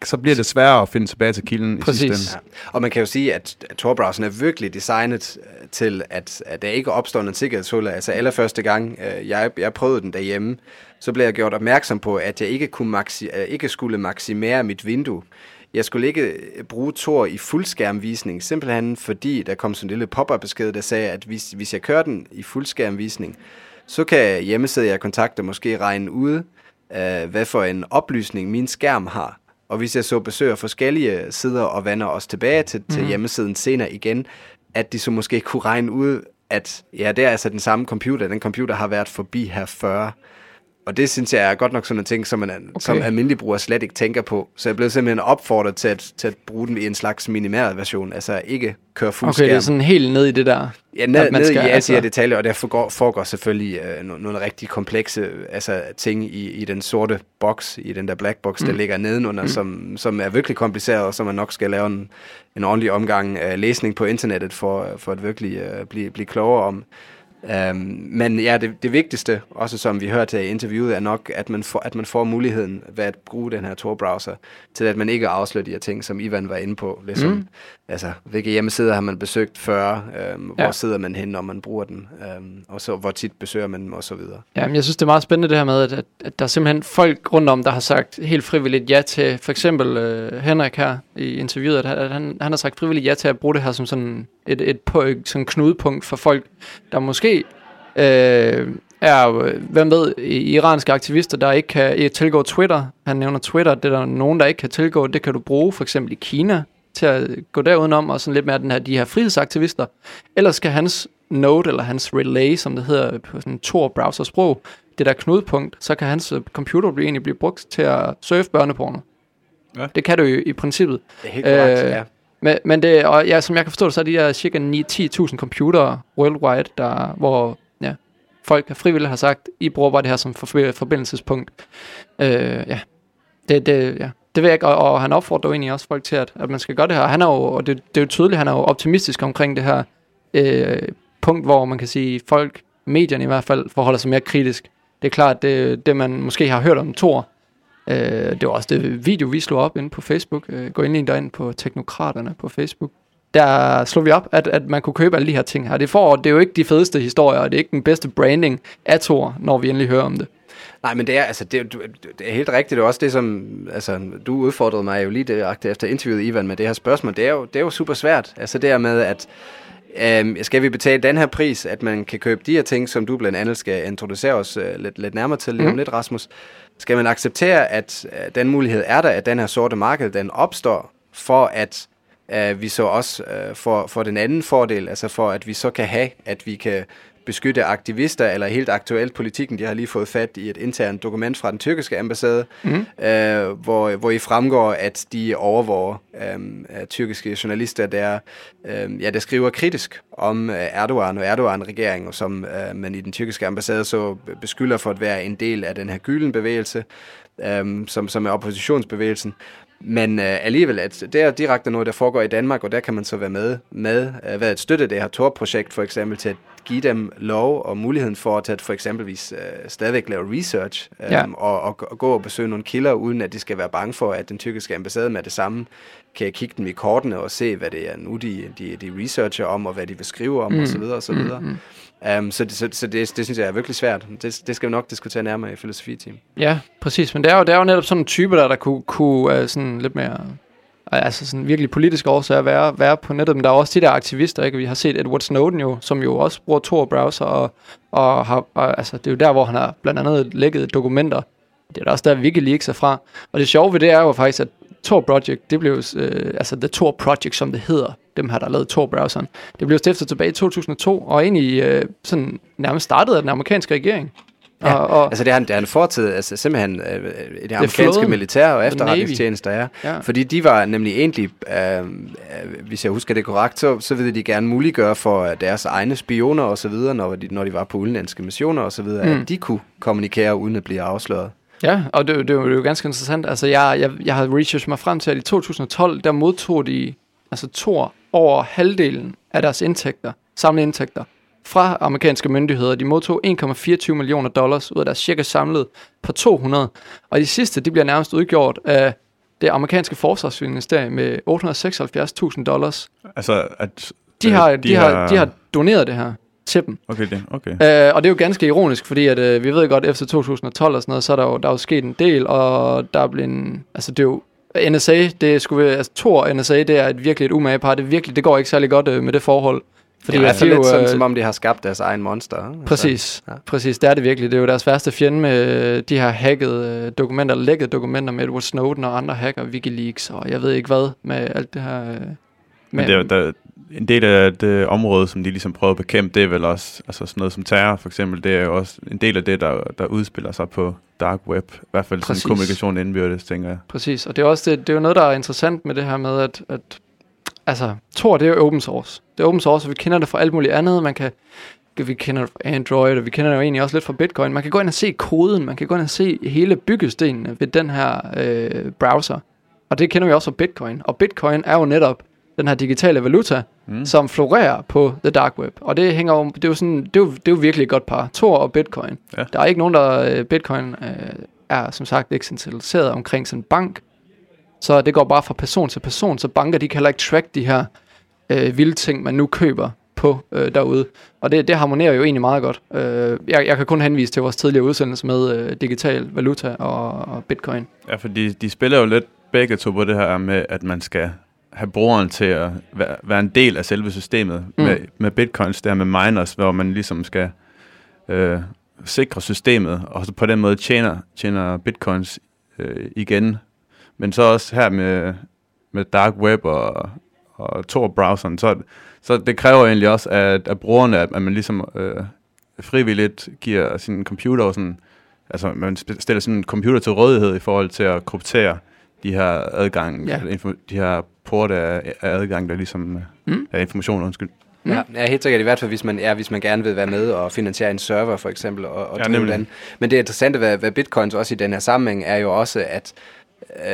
S3: så bliver det sværere at finde tilbage til kilden i
S4: Præcis.
S3: sidste ende.
S2: Ja. Og man kan jo sige, at Tor-browseren er virkelig designet øh, til, at, at der ikke opstår en sikkerhedshul. Altså allerførste gang, øh, jeg, jeg prøvede den derhjemme, så blev jeg gjort opmærksom på, at jeg ikke, kunne maxi, øh, ikke skulle maksimere mit vindue. Jeg skulle ikke bruge Tor i fuldskærmvisning, simpelthen fordi der kom sådan en lille pop-up besked, der sagde, at hvis, hvis jeg kører den i fuldskærmvisning, så kan hjemmesiden, jeg kontakter, måske regne ud, øh, hvad for en oplysning min skærm har. Og hvis jeg så besøger forskellige sider og vender os tilbage til, til hjemmesiden senere igen, at de så måske kunne regne ud, at ja, det er altså den samme computer. Den computer har været forbi her før. Og det synes jeg er godt nok sådan en ting, som man okay. som almindelig bruger slet ikke tænker på. Så jeg blev simpelthen opfordret til at, til at bruge den i en slags minimeret version. Altså ikke køre fuld
S4: Okay, det er sådan helt ned i det der.
S2: Ja, ned, ned
S4: skal,
S2: i alle
S4: altså-
S2: altså... detaljer, og der foregår, foregår selvfølgelig øh, nogle, nogle rigtig komplekse altså, ting i, i den sorte boks, i den der black box, mm. der ligger nedenunder, mm. som, som er virkelig kompliceret, og som man nok skal lave en, en ordentlig omgang øh, læsning på internettet, for, for at virkelig øh, blive, blive klogere om. Um, men ja, det, det vigtigste, også som vi hørte i interviewet, er nok, at man, får, at man får muligheden ved at bruge den her Tor-browser, til at man ikke afslører de her ting, som Ivan var inde på. Ligesom, mm. Altså, hvilke hjemmesider har man besøgt før? Um, hvor
S4: Ja.
S2: sidder man hen, når man bruger den? Um, og så, hvor tit besøger man dem, og så videre.
S4: Ja, men jeg synes, det er meget spændende det her med, at, at, at der er simpelthen folk rundt om, der har sagt helt frivilligt ja til, for eksempel øh, Henrik her i interviewet, at, at han, han har sagt frivilligt ja til at bruge det her som sådan et, et, på, sådan knudepunkt for folk, der måske øh, er, øh, hvem ved, iranske aktivister, der ikke kan ikke tilgå Twitter. Han nævner Twitter, det er der nogen, der ikke kan tilgå, det kan du bruge for eksempel i Kina, til at gå derudenom og sådan lidt mere den her, de her frihedsaktivister, eller skal hans node, eller hans relay, som det hedder på sådan en Tor-browser-sprog, det der knudepunkt, så kan hans øh, computer egentlig blive brugt til at surfe børneporno.
S3: Ja.
S4: Det kan du jo i princippet.
S2: Det er helt korrekt,
S4: Øh,
S2: ja.
S4: Men, men det, og ja, som jeg kan forstå det, så er de der cirka 9-10.000 computere worldwide, der, hvor ja, folk frivilligt har sagt, I bruger bare det her som forbindelsespunkt. Øh, ja. Det, det, ja. det ved jeg ikke, og, og han opfordrer jo egentlig også folk til, at, at man skal gøre det her. Han er jo, og det, det er jo tydeligt, han er jo optimistisk omkring det her øh, punkt, hvor man kan sige, folk, medierne i hvert fald, forholder sig mere kritisk. Det er klart, det, det man måske har hørt om Thor, Øh, det var også det video, vi slog op inde på Facebook. Øh, gå ind lige derind på Teknokraterne på Facebook. Der slog vi op, at, at man kunne købe alle de her ting her. Det, får, det er jo ikke de fedeste historier, og det er ikke den bedste branding af Thor, når vi endelig hører om det.
S2: Nej, men det er, altså, det, er- det er helt rigtigt. Det er også det, som altså, du udfordrede mig jo lige direkte efter interviewet, Ivan, med det her spørgsmål. Det er jo, det er jo super svært. Altså det her med, at øhm, skal vi betale den her pris, at man kan købe de her ting, som du blandt andet skal introducere os øh, lidt, lidt nærmere til lige om
S4: Mhm.
S2: lidt, Rasmus. Skal man acceptere, at øh, den mulighed er der, at den her sorte marked, den opstår, for at øh, vi så også øh, får, får den anden fordel, altså for at vi så kan have, at vi kan beskytte aktivister, eller helt aktuelt politikken, de har lige fået fat i et internt dokument fra den tyrkiske ambassade, mm. øh, hvor, hvor I fremgår, at de overvåger øh, tyrkiske journalister, der, øh, ja, der skriver kritisk om øh, Erdogan og Erdogan-regeringen, som øh, man i den tyrkiske ambassade så beskylder for at være en del af den her Gülen-bevægelse, øh, som, som er oppositionsbevægelsen. Men øh, alligevel, at det er direkte noget, der foregår i Danmark, og der kan man så være med, med øh, hvad at støtte det her Tor-projekt for eksempel, til at give dem lov og muligheden for at, at for eksempelvis øh, stadigvæk lave research øh,
S4: Ja.
S2: og, og, og gå og besøge nogle kilder, uden at de skal være bange for, at den tyrkiske ambassade med det samme kan kigge dem i kortene og se, hvad det er nu, de, de, de researcher om, og hvad de vil skrive om, mm. osv. osv. Mm, mm. Um, så det, så, så det, det synes jeg er virkelig svært. Det, det skal vi nok diskutere nærmere i filosofiteam.
S4: Ja, præcis. Men det er jo, det er jo netop sådan en type, der, der kunne, kunne uh, sådan lidt mere... Øh, altså sådan virkelig politisk årsager være, være på nettet, men der er også de der aktivister, ikke? Vi har set Edward Snowden jo, som jo også bruger Tor-browser, og, og, har, og altså, det er jo der, hvor han har blandt andet lækket dokumenter. Det er da også der, Wikileaks er fra. Og det sjove ved det er jo faktisk, at Tor Project, det blev øh, altså The Tor Project, som det hedder, dem her, der lavede Tor-browseren, det blev stiftet tilbage i 2002, og egentlig øh, sådan nærmest startet af den amerikanske regering.
S2: Ja,
S4: og, og,
S2: altså det en, det er en fortid, altså simpelthen øh, det amerikanske
S4: flåden.
S2: militær og efterretningstjenester er.
S4: Ja.
S2: Fordi de var nemlig egentlig, øh, øh, hvis jeg husker det korrekt, så, så ville de gerne muliggøre for øh, deres egne spioner og så videre, når de, når de var på udenlandske missioner og så videre,
S4: Mm.
S2: at de kunne kommunikere uden at blive afsløret.
S4: Ja, og det, det, jo- det er jo ganske interessant. Altså, jeg, jeg, jeg har researchet mig frem til, at i 2012, der modtog de, altså Tor, over halvdelen af deres indtægter, samlede indtægter, fra amerikanske myndigheder. De modtog 1,24 millioner dollars ud af deres cirka samlet på 200. Og de sidste, de bliver nærmest udgjort af det amerikanske forsvarsministerie med 876.000 dollars.
S3: Altså, at...
S4: De
S3: øh,
S4: har, de, har, de har doneret det her til dem.
S3: Okay, det, okay.
S4: Øh, og det er jo ganske ironisk, fordi at, øh, vi ved godt, efter 2012 og sådan noget, så er der jo, der er jo sket en del, og der er blevet en, altså det er jo, NSA, det skulle være, altså og NSA, det er et virkelig et umage par, det, virkelig, det går ikke særlig godt øh, med det forhold.
S2: Fordi det er
S4: de
S2: lidt
S4: jo,
S2: sådan,
S4: øh,
S2: som om de har skabt deres egen monster. Altså,
S4: Præcis,
S2: ja.
S4: præcis, det er det virkelig. Det er jo deres værste fjende med øh, de her hackede øh, dokumenter, lækkede dokumenter med Edward Snowden og andre hacker, Wikileaks og jeg ved ikke hvad, med alt det her. Øh,
S3: Men det jo- der, en del af det område, som de ligesom prøver at bekæmpe, det er vel også altså sådan noget som terror, for eksempel. Det er jo også en del af det, der, der udspiller sig på dark web. I hvert fald
S4: Præcis.
S3: sådan kommunikation indbyrdes, tænker jeg.
S4: Præcis, og det er også det, det er jo noget, der er interessant med det her med, at, at altså, Tor, det er jo open source. Det er open source, og vi kender det fra alt muligt andet. Man kan, vi kender det fra Android, og vi kender det jo egentlig også lidt fra Bitcoin. Man kan gå ind og se koden, man kan gå ind og se hele byggestenen ved den her øh, browser. Og det kender vi også fra Bitcoin. Og Bitcoin er jo netop den her digitale valuta, mm. som florerer på the dark web. Og det hænger jo, det er jo sådan, det er jo, det er jo virkelig et godt par. Tor og Bitcoin.
S3: Ja.
S4: Der er ikke nogen, der øh, Bitcoin øh, er som sagt ikke centraliseret omkring sådan en bank. Så det går bare fra person til person, så banker de kan heller ikke track de her øh, vilde ting, man nu køber på øh, derude. Og det, det harmonerer jo egentlig meget godt. Øh, jeg, jeg kan kun henvise til vores tidligere udsendelse med øh, digital valuta og, og bitcoin.
S3: Ja, for de, de spiller jo lidt begge to på det her med, at man skal have brugeren til at være, være en del af selve systemet
S4: Mm.
S3: med, med bitcoins, det her med miners, hvor man ligesom skal øh, sikre systemet, og så på den måde tjener, tjener bitcoins øh, igen. Men så også her med, med dark web og, og Tor-browseren, så, så det kræver egentlig også, at, at brugerne, at, at man ligesom øh, frivilligt giver sin computer sådan, altså man stiller sin computer til rådighed i forhold til at kryptere de her adgang,
S4: Ja.
S3: de her porte af, af adgang, der ligesom øh,
S4: Mm.
S3: af information, undskyld.
S2: Mm. Ja, ja, helt sikkert i hvert fald, hvis man, ja, hvis man gerne vil være med og finansiere en server for eksempel, og, og
S3: Ja,
S2: den. Men det interessante ved, ved bitcoins også i den her sammenhæng er jo også, at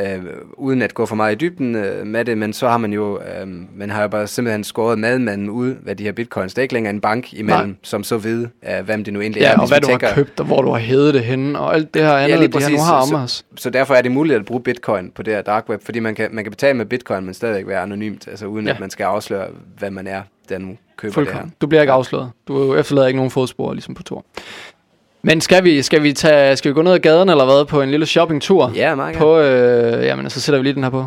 S2: øh, uden at gå for meget i dybden øh, med det, men så har man jo, øh, man har jo bare simpelthen skåret madmanden ud af de her bitcoins. Det er ikke længere en bank imellem,
S4: Nej.
S2: som så ved, øh, hvem det nu egentlig er.
S4: Ja, og hvad du har
S2: tænker-
S4: købt, og hvor du har hævet det henne, og alt det her andet,
S2: lige
S4: de her nu har
S2: Så-
S4: om os.
S2: Så derfor er det muligt at bruge bitcoin på det her dark web, fordi man kan, man kan betale med bitcoin, men stadigvæk være anonymt, altså uden
S4: Ja.
S2: ja. at man skal afsløre, hvad man er, der nu køber
S4: Fuldkommen. Du bliver ikke afsløret. Du efterlader ikke nogen fodspor, ligesom på Tor. Men skal vi, skal vi, tage, skal vi gå ned ad gaden, eller hvad, på en lille shoppingtur?
S2: Ja, meget.
S4: På, øh, jamen, så sætter vi lige den her på.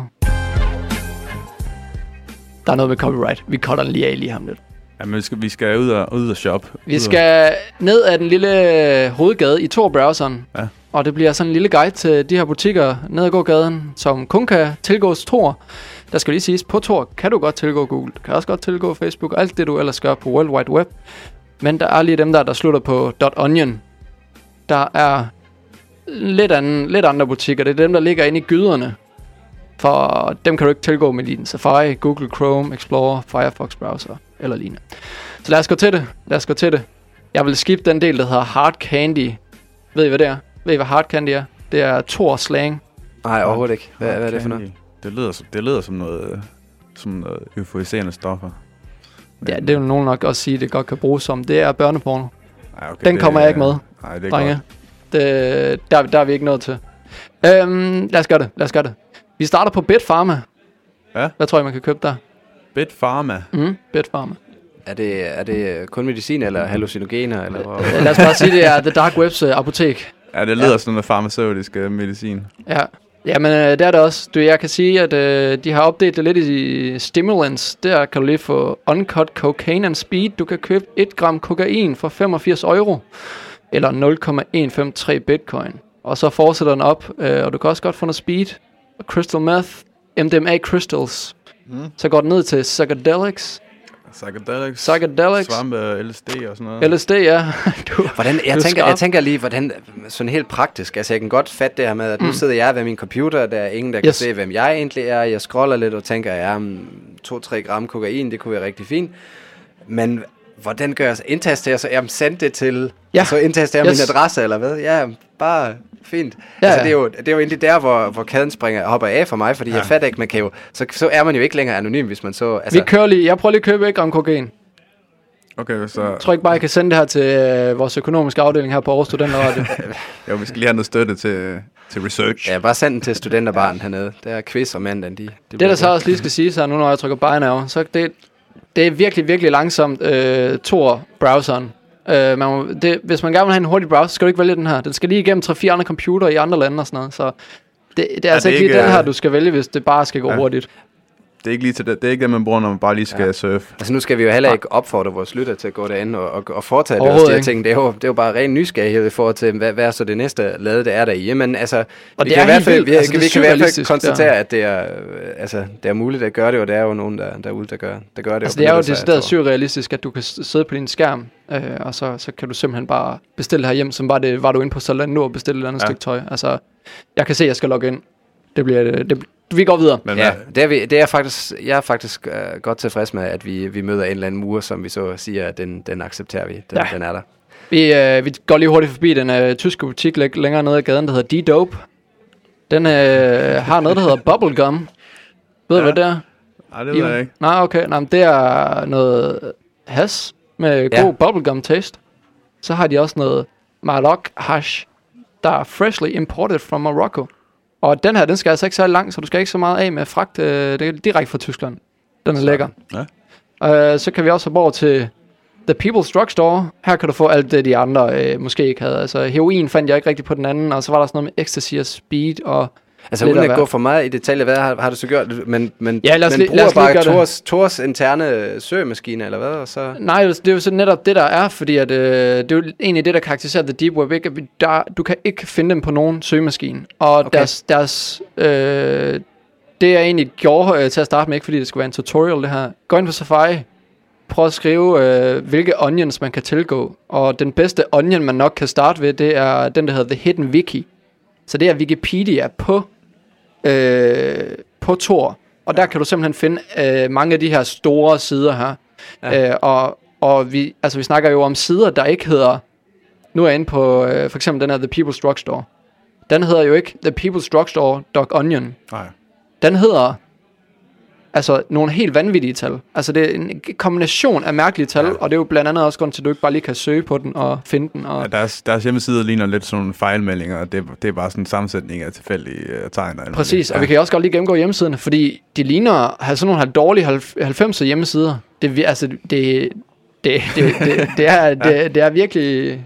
S4: Der er noget med copyright. Vi cutter den lige af lige ham lidt.
S3: Jamen, vi skal, vi skal ud og, ud og shop.
S4: Vi skal ned ad den lille hovedgade i Tor-browseren.
S3: Ja.
S4: Og det bliver sådan en lille guide til de her butikker ned ad gågaden, som kun kan tilgås Tor. Der skal lige siges, på Tor kan du godt tilgå Google, du kan også godt tilgå Facebook, og alt det du ellers gør på World Wide Web. Men der er lige dem der, der slutter på .onion. Der er lidt, anden, lidt andre butikker. Det er dem, der ligger inde i gyderne. For dem kan du ikke tilgå med din Safari, Google Chrome, Explorer, Firefox browser eller lignende. Så lad os gå til det. Lad os gå til det. Jeg vil skip den del, der hedder Hard Candy. Ved I, hvad det er? Ved I, hvad Hard Candy er? Det er Tor slang.
S2: Nej, overhovedet ikke. Hvad, hvad er det for noget?
S3: Det lyder, som- det lyder som noget, som noget euforiserende stoffer.
S4: Ja, det vil nogen nok også sige, det godt kan bruges som. Det er børneporno.
S3: Ej, okay,
S4: Den
S3: det
S4: kommer
S3: er-
S4: jeg ikke med,
S3: Nej, det er
S4: drenge.
S3: godt.
S4: Det, der, der er vi ikke nået til. Øhm, lad os gøre det. Lad os gøre det. Vi starter på Bitpharma.
S3: Ja.
S4: Hvad tror I, man kan købe der?
S3: Bit Pharma.
S4: Mm, Bitpharma.
S2: Er det, er det kun medicin eller hallucinogener? Eller?
S4: Øh, Lad os bare sige, det er The Dark Webs uh, apotek.
S3: Ja, det lyder ja. som noget farmaceutisk øh, medicin.
S4: Ja. Jamen, øh, det er det også. Du, jeg kan sige, at øh, de har opdelt det lidt i stimulants. Der kan du lige få uncut cocaine and speed. Du kan købe 1 gram kokain for 85 euro. Eller 0,153 bitcoin. Og så fortsætter den op, øh, og du kan også godt få noget speed. Crystal meth, MDMA crystals.
S3: Mm.
S4: Så går den ned til psychedelics.
S3: Psychedelics.
S4: Psychedelics.
S3: Svampe, LSD og sådan noget.
S4: LSD, ja. du,
S2: Hvordan, jeg,
S4: er
S2: tænker, jeg tænker lige, hvordan, sådan helt praktisk, altså jeg kan godt fatte det her med, at nu
S4: Mm.
S2: sidder jeg ved min computer, der er ingen, der kan
S4: Yes.
S2: se, hvem jeg egentlig er, jeg scroller lidt og tænker, ja, 2-3 gram kokain, det kunne være rigtig fint, men hvordan gør jeg så? Indtaster jeg så, jamen send det til,
S4: Ja.
S2: så indtaster jeg
S4: Yes.
S2: min adresse, eller hvad? Ja, bare fint.
S4: Ja,
S2: altså,
S4: ja.
S2: det, er jo, det er jo egentlig der, hvor, hvor kæden springer, hopper af for mig, fordi ja. jeg fatter ikke, man kan jo, så, så er man jo ikke længere anonym, hvis man så, altså,
S4: vi kører lige. Jeg prøver lige at købe 1 gram kokain.
S3: Okay, så
S4: Jeg tror ikke bare, jeg kan sende det her til øh, vores økonomiske afdeling her på Aarhus Studenterradio.
S3: jo, vi skal lige have noget støtte til, til research.
S2: ja, bare send den til studenterbarn hernede. Der er quiz om mandagen, de, de
S4: det, der så også lige skal sige så nu, når jeg trykker buy now, så det, det er virkelig, virkelig langsomt øh, Tor-browseren. Øh, man må, det, hvis man gerne vil have en hurtig browser, skal du ikke vælge den her. Den skal lige igennem 3-4 andre computer i andre lande og sådan noget. Så det, det er altså
S3: det
S4: ikke lige den her,
S3: øh,
S4: du skal vælge, hvis det bare skal gå
S3: Ja.
S4: hurtigt.
S3: Det er ikke lige til det. Det er ikke det, man bruger, når man bare lige skal
S2: Ja.
S3: ja. surfe.
S2: Altså nu skal vi jo heller ikke opfordre vores lytter til at gå derind og, og, og foretage det, de her ting. Det er, jo, det er jo bare ren nysgerrighed i forhold til, hvad, hvad er så det næste lade, det er der i. Men altså,
S4: Og
S2: vi
S4: det
S2: kan
S4: er
S2: i hvert fald, vi,
S4: Altså, det
S2: vi kan i hvert fald konstatere, at det er, øh, altså, det er muligt at gøre det, og der er jo nogen der, derude, der gør, der gør det.
S4: Altså
S2: og
S4: det er jo decideret surrealistisk, at du kan sidde på din skærm, øh, og så, så kan du simpelthen bare bestille herhjem, som var det var du inde på Zalando og bestille et eller andet ja.
S3: Ja.
S4: stykke tøj. Altså, jeg kan se, at jeg skal logge ind. Det bliver, det, vi går videre.
S3: Men
S2: Ja,
S3: ja.
S2: det er, vi, det er faktisk, jeg er faktisk øh, godt tilfreds med, at vi, vi møder en eller anden mur, som vi så siger, at den, den accepterer vi. Den,
S4: Ja.
S2: ja. den er der.
S4: Vi, øh, vi går lige hurtigt forbi den øh, tyske butik læ- længere nede ad gaden, der hedder D-Dope. Den øh, har noget, der hedder Bubblegum. Ved du,
S3: Ja.
S4: hvad det er?
S3: Ej, det ved jeg ikke.
S4: Nej, okay. Nej, men det er noget has med
S2: Ja.
S4: god bubblegum taste. Så har de også noget Maroc hash, der er freshly imported from Morocco. Og den her, den skal altså ikke så lang, så du skal ikke så meget af med fragt. Øh, det er direkte fra Tyskland. Den er lækker.
S3: Ja.
S4: Øh, så kan vi også hoppe over til The People's Drugstore. Her kan du få alt det, de andre øh, måske ikke havde. Altså heroin fandt jeg ikke rigtig på den anden, og så var der sådan noget med ecstasy og speed og
S2: Altså uden at
S4: hvert.
S2: gå for meget i detaljer, hvad har, har du så gjort? Men, men,
S4: Ja, lad os
S2: men
S4: lige- lad os
S2: bruger bare. Tors, Tors interne søgemaskine, eller hvad? Og så...
S4: Nej, det er jo så netop det, der er, fordi at, øh, det er jo egentlig det, der karakteriserer The Deep Web. Ikke? Der, du kan ikke finde dem på nogen søgemaskine. Og. Okay. deres, deres, øh, det jeg egentlig gjorde øh, til at starte med, ikke fordi det skulle være en tutorial det her. Gå ind på Safari, prøv at skrive, øh, hvilke onions man kan tilgå. Og den bedste onion, man nok kan starte ved, det er den, der hedder The Hidden Wiki. Så det er Wikipedia på, øh, på Tor. Og der kan du simpelthen finde øh, mange af de her store sider her. Ja. Øh, og og vi, altså, vi snakker jo om sider, der ikke hedder... Nu er jeg inde på øh, for eksempel den her The People's Drugstore. Den hedder jo ikke The People's Drugstore Dog Onion.
S3: Nej.
S4: Den hedder altså nogle helt vanvittige tal. Altså det er en kombination af mærkelige tal, ja. og det er jo blandt andet også grund til, at du ikke bare lige kan søge på den og finde den. Og
S3: Ja, deres, deres hjemmeside ligner lidt sådan nogle fejlmeldinger, og det, det er bare sådan en sammensætning af tilfældige uh, tegn. og
S4: Præcis,
S3: muligt.
S4: og vi kan også godt lige gennemgå hjemmesiderne, fordi de ligner have sådan nogle dårlige 90'er hjemmesider. Det, altså, det, det, det, det, det, er, det, det er virkelig...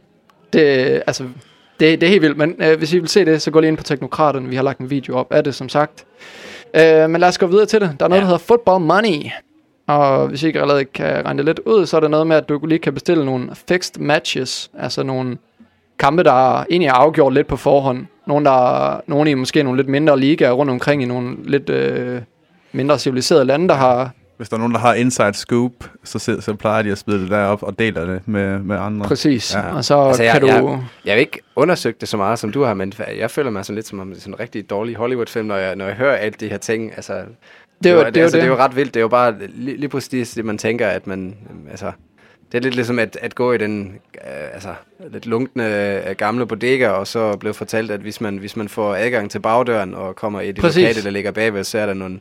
S4: Det, altså, det, det er helt vildt, men øh, hvis I vil se det, så gå lige ind på Teknokraterne. Vi har lagt en video op af det, som sagt. Øh, men lad os gå videre til det. Der er noget, ja. der hedder Football Money. Og hvis I ikke allerede kan regne det lidt ud, så er der noget med, at du lige kan bestille nogle fixed matches. Altså nogle kampe, der egentlig er afgjort lidt på forhånd. Nogle, der, nogle i måske nogle lidt mindre ligaer rundt omkring i nogle lidt øh, mindre civiliserede lande, der har
S3: Hvis der er nogen, der har inside scoop, så, så, så plejer de at smide det derop og deler det med, med andre.
S4: præcis.
S3: Ja.
S4: Og så
S2: Altså,
S4: altså,
S2: jeg,
S4: kan du...
S2: jeg, jeg har ikke undersøgt det så meget, som du har, men jeg føler mig sådan lidt som om det er sådan en rigtig dårlig Hollywood-film, når jeg, når jeg hører alt de her ting. Altså,
S4: Det er jo- det jo
S2: altså,
S4: det.
S2: det er jo ret vildt. Det er jo bare lige, lige præcis det, man tænker, at man... Altså, det er lidt ligesom at, at gå i den øh, altså, lidt lunkne øh, gamle bodega, og så blev fortalt, at hvis man, hvis man får adgang til bagdøren og kommer i det lokale, der ligger bagved, så er der nogle,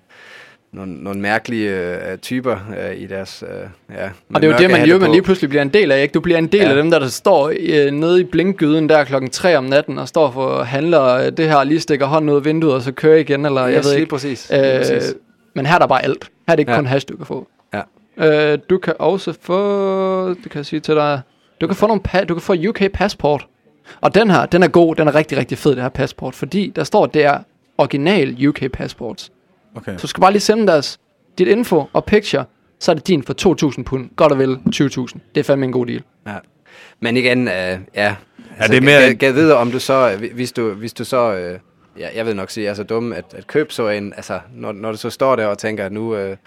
S2: nogle, nogle mærkelige øh, typer øh, i deres... Øh, ja,
S4: Og det er jo det, man, jo, man lige pludselig bliver en del af, ikke? Du bliver en del ja. Af dem, der, der står øh, nede i blinkgyden der klokken 3 om natten, og står for handler øh, det her, lige stikker hånden ud af vinduet, og så kører igen, eller jeg
S2: Yes,
S4: ved
S2: lige
S4: ikke.
S2: præcis. Lige
S4: Øh,
S2: præcis.
S4: men her er der bare alt. Her er det ikke ja.
S2: Ja.
S4: kun hash, du kan få.
S2: Ja.
S4: Øh, du kan også få, det kan jeg sige til dig, du kan få nogle pa- du kan få UK passport. Og den her, den er god, den er rigtig, rigtig fed, det her passport, fordi der står, at det er original UK passports.
S3: Okay.
S4: Så du skal bare lige sende deres, dit info og picture, så er det din for 2.000 pund. Godt og vel 20.000. Det er fandme en god deal.
S2: Ja. Men igen, øh, ja. Altså,
S3: det er mere-
S2: Kan, kan vide, om du så, øh, hvis du, hvis du så, øh, ja, jeg vil nok sige, jeg er så dum, at, at købe så en, altså, når, når du så står der og tænker, at nu øh,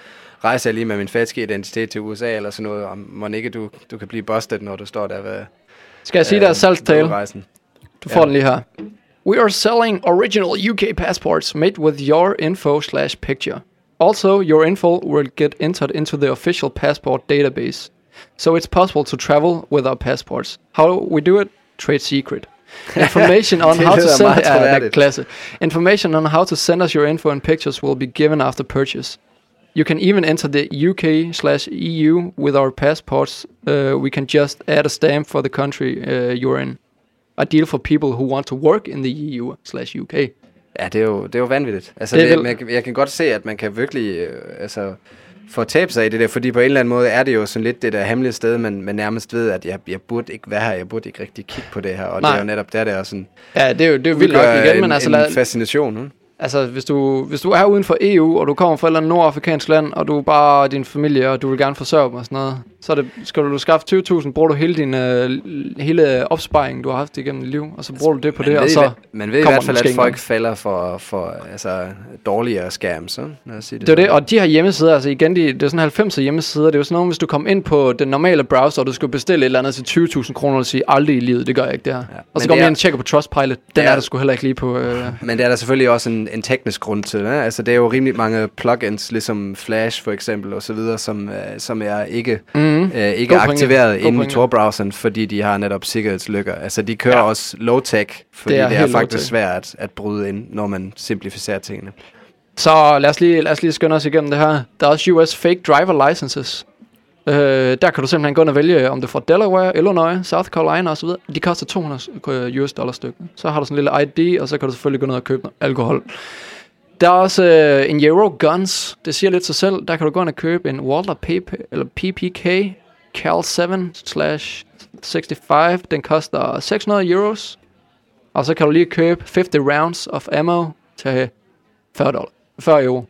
S2: rejser jeg lige med min falske identitet til USA eller sådan noget, om må ikke du, du kan blive busted, når du står der ved
S4: Skal jeg sige deres salgstale? Du får den lige her. We are selling original UK passports made with your info slash picture. Also, your info will get entered into the official passport database. So it's possible to travel with our passports. How we do it? Trade secret. Information on how to send det er Information on how to send us your info and pictures will be given after purchase. You can even enter the UK slash EU with our passports. Uh, we can just add a stamp for the country uh, you're in. A deal for people who want to work in the EU slash UK.
S2: Ja, det er jo, det er jo vanvittigt. Altså,
S4: Det er
S2: det, man, jeg kan godt se, at man kan virkelig øh, altså, få tabe sig i det der, fordi på en eller anden måde er det jo sådan lidt det der hemmelige sted, man, man nærmest ved, at jeg, jeg burde ikke være her, jeg burde ikke rigtig kigge på det her, og Nej. det er jo netop der, der er sådan
S4: Ja, det er jo, det er jo vildt nok igen,
S2: en,
S4: men altså,
S2: en
S4: lad,
S2: fascination. Hm?
S4: Altså hvis, du, hvis du er uden for EU, og du kommer fra et eller andet nordafrikansk land, og du er bare din familie, og du vil gerne forsørge dem og sådan noget, så er det, skal du skaffe 20.000, bruger du hele din øh, hele opsparing, du har haft igennem dit liv, og så bruger du det på det, og så...
S2: man ved i
S4: kommer
S2: hvert fald, at folk
S4: engang.
S2: falder for, for altså, dårligere scams. Så? Lad os sige det,
S4: Det er det, og de her hjemmesider, altså igen, de, det er sådan 90'er hjemmesider, det er jo sådan noget, hvis du kom ind på den normale browser, og du skulle bestille et eller andet til 20.000 kroner, og sige, aldrig i livet, det gør jeg ikke det her. Ja. Og så går
S2: er-
S4: ind og tjekker på Trustpilot, den er,
S2: er-
S4: der sgu heller ikke lige på... Øh,
S2: Men det er der selvfølgelig også en, en teknisk grund til. Ja? Altså, det er jo rimelig mange plugins, ligesom Flash for eksempel, og så videre, som, øh, som er ikke,
S4: mm.
S2: øh, ikke
S4: God pointe.
S2: aktiveret
S4: God
S2: inde i
S4: pointe.
S2: Tor-browseren, fordi de har netop sikkerhedslykker. Altså, de kører
S4: Ja.
S2: også low-tech, fordi
S4: Det er
S2: det er faktisk svært at, at bryde ind, når man simplificerer tingene.
S4: Så lad os, lige, lad os lige skynde os igennem det her. Der er også US Fake Driver Licenses. Øh, der kan du simpelthen gå ind og vælge, om det er fra Delaware, Illinois, South Carolina osv. De koster 200 øh, US dollar stykker. Så har du sådan en lille ID, og så kan du selvfølgelig gå ned og købe noget alkohol. Der er også øh, en Euro Guns. Det siger lidt sig selv. Der kan du gå ind og købe en Walter PP, eller PPK Cal 7 slash 65. Den koster 600 euros. Og så kan du lige købe 50 rounds of ammo til 40 dollar. 40 euro.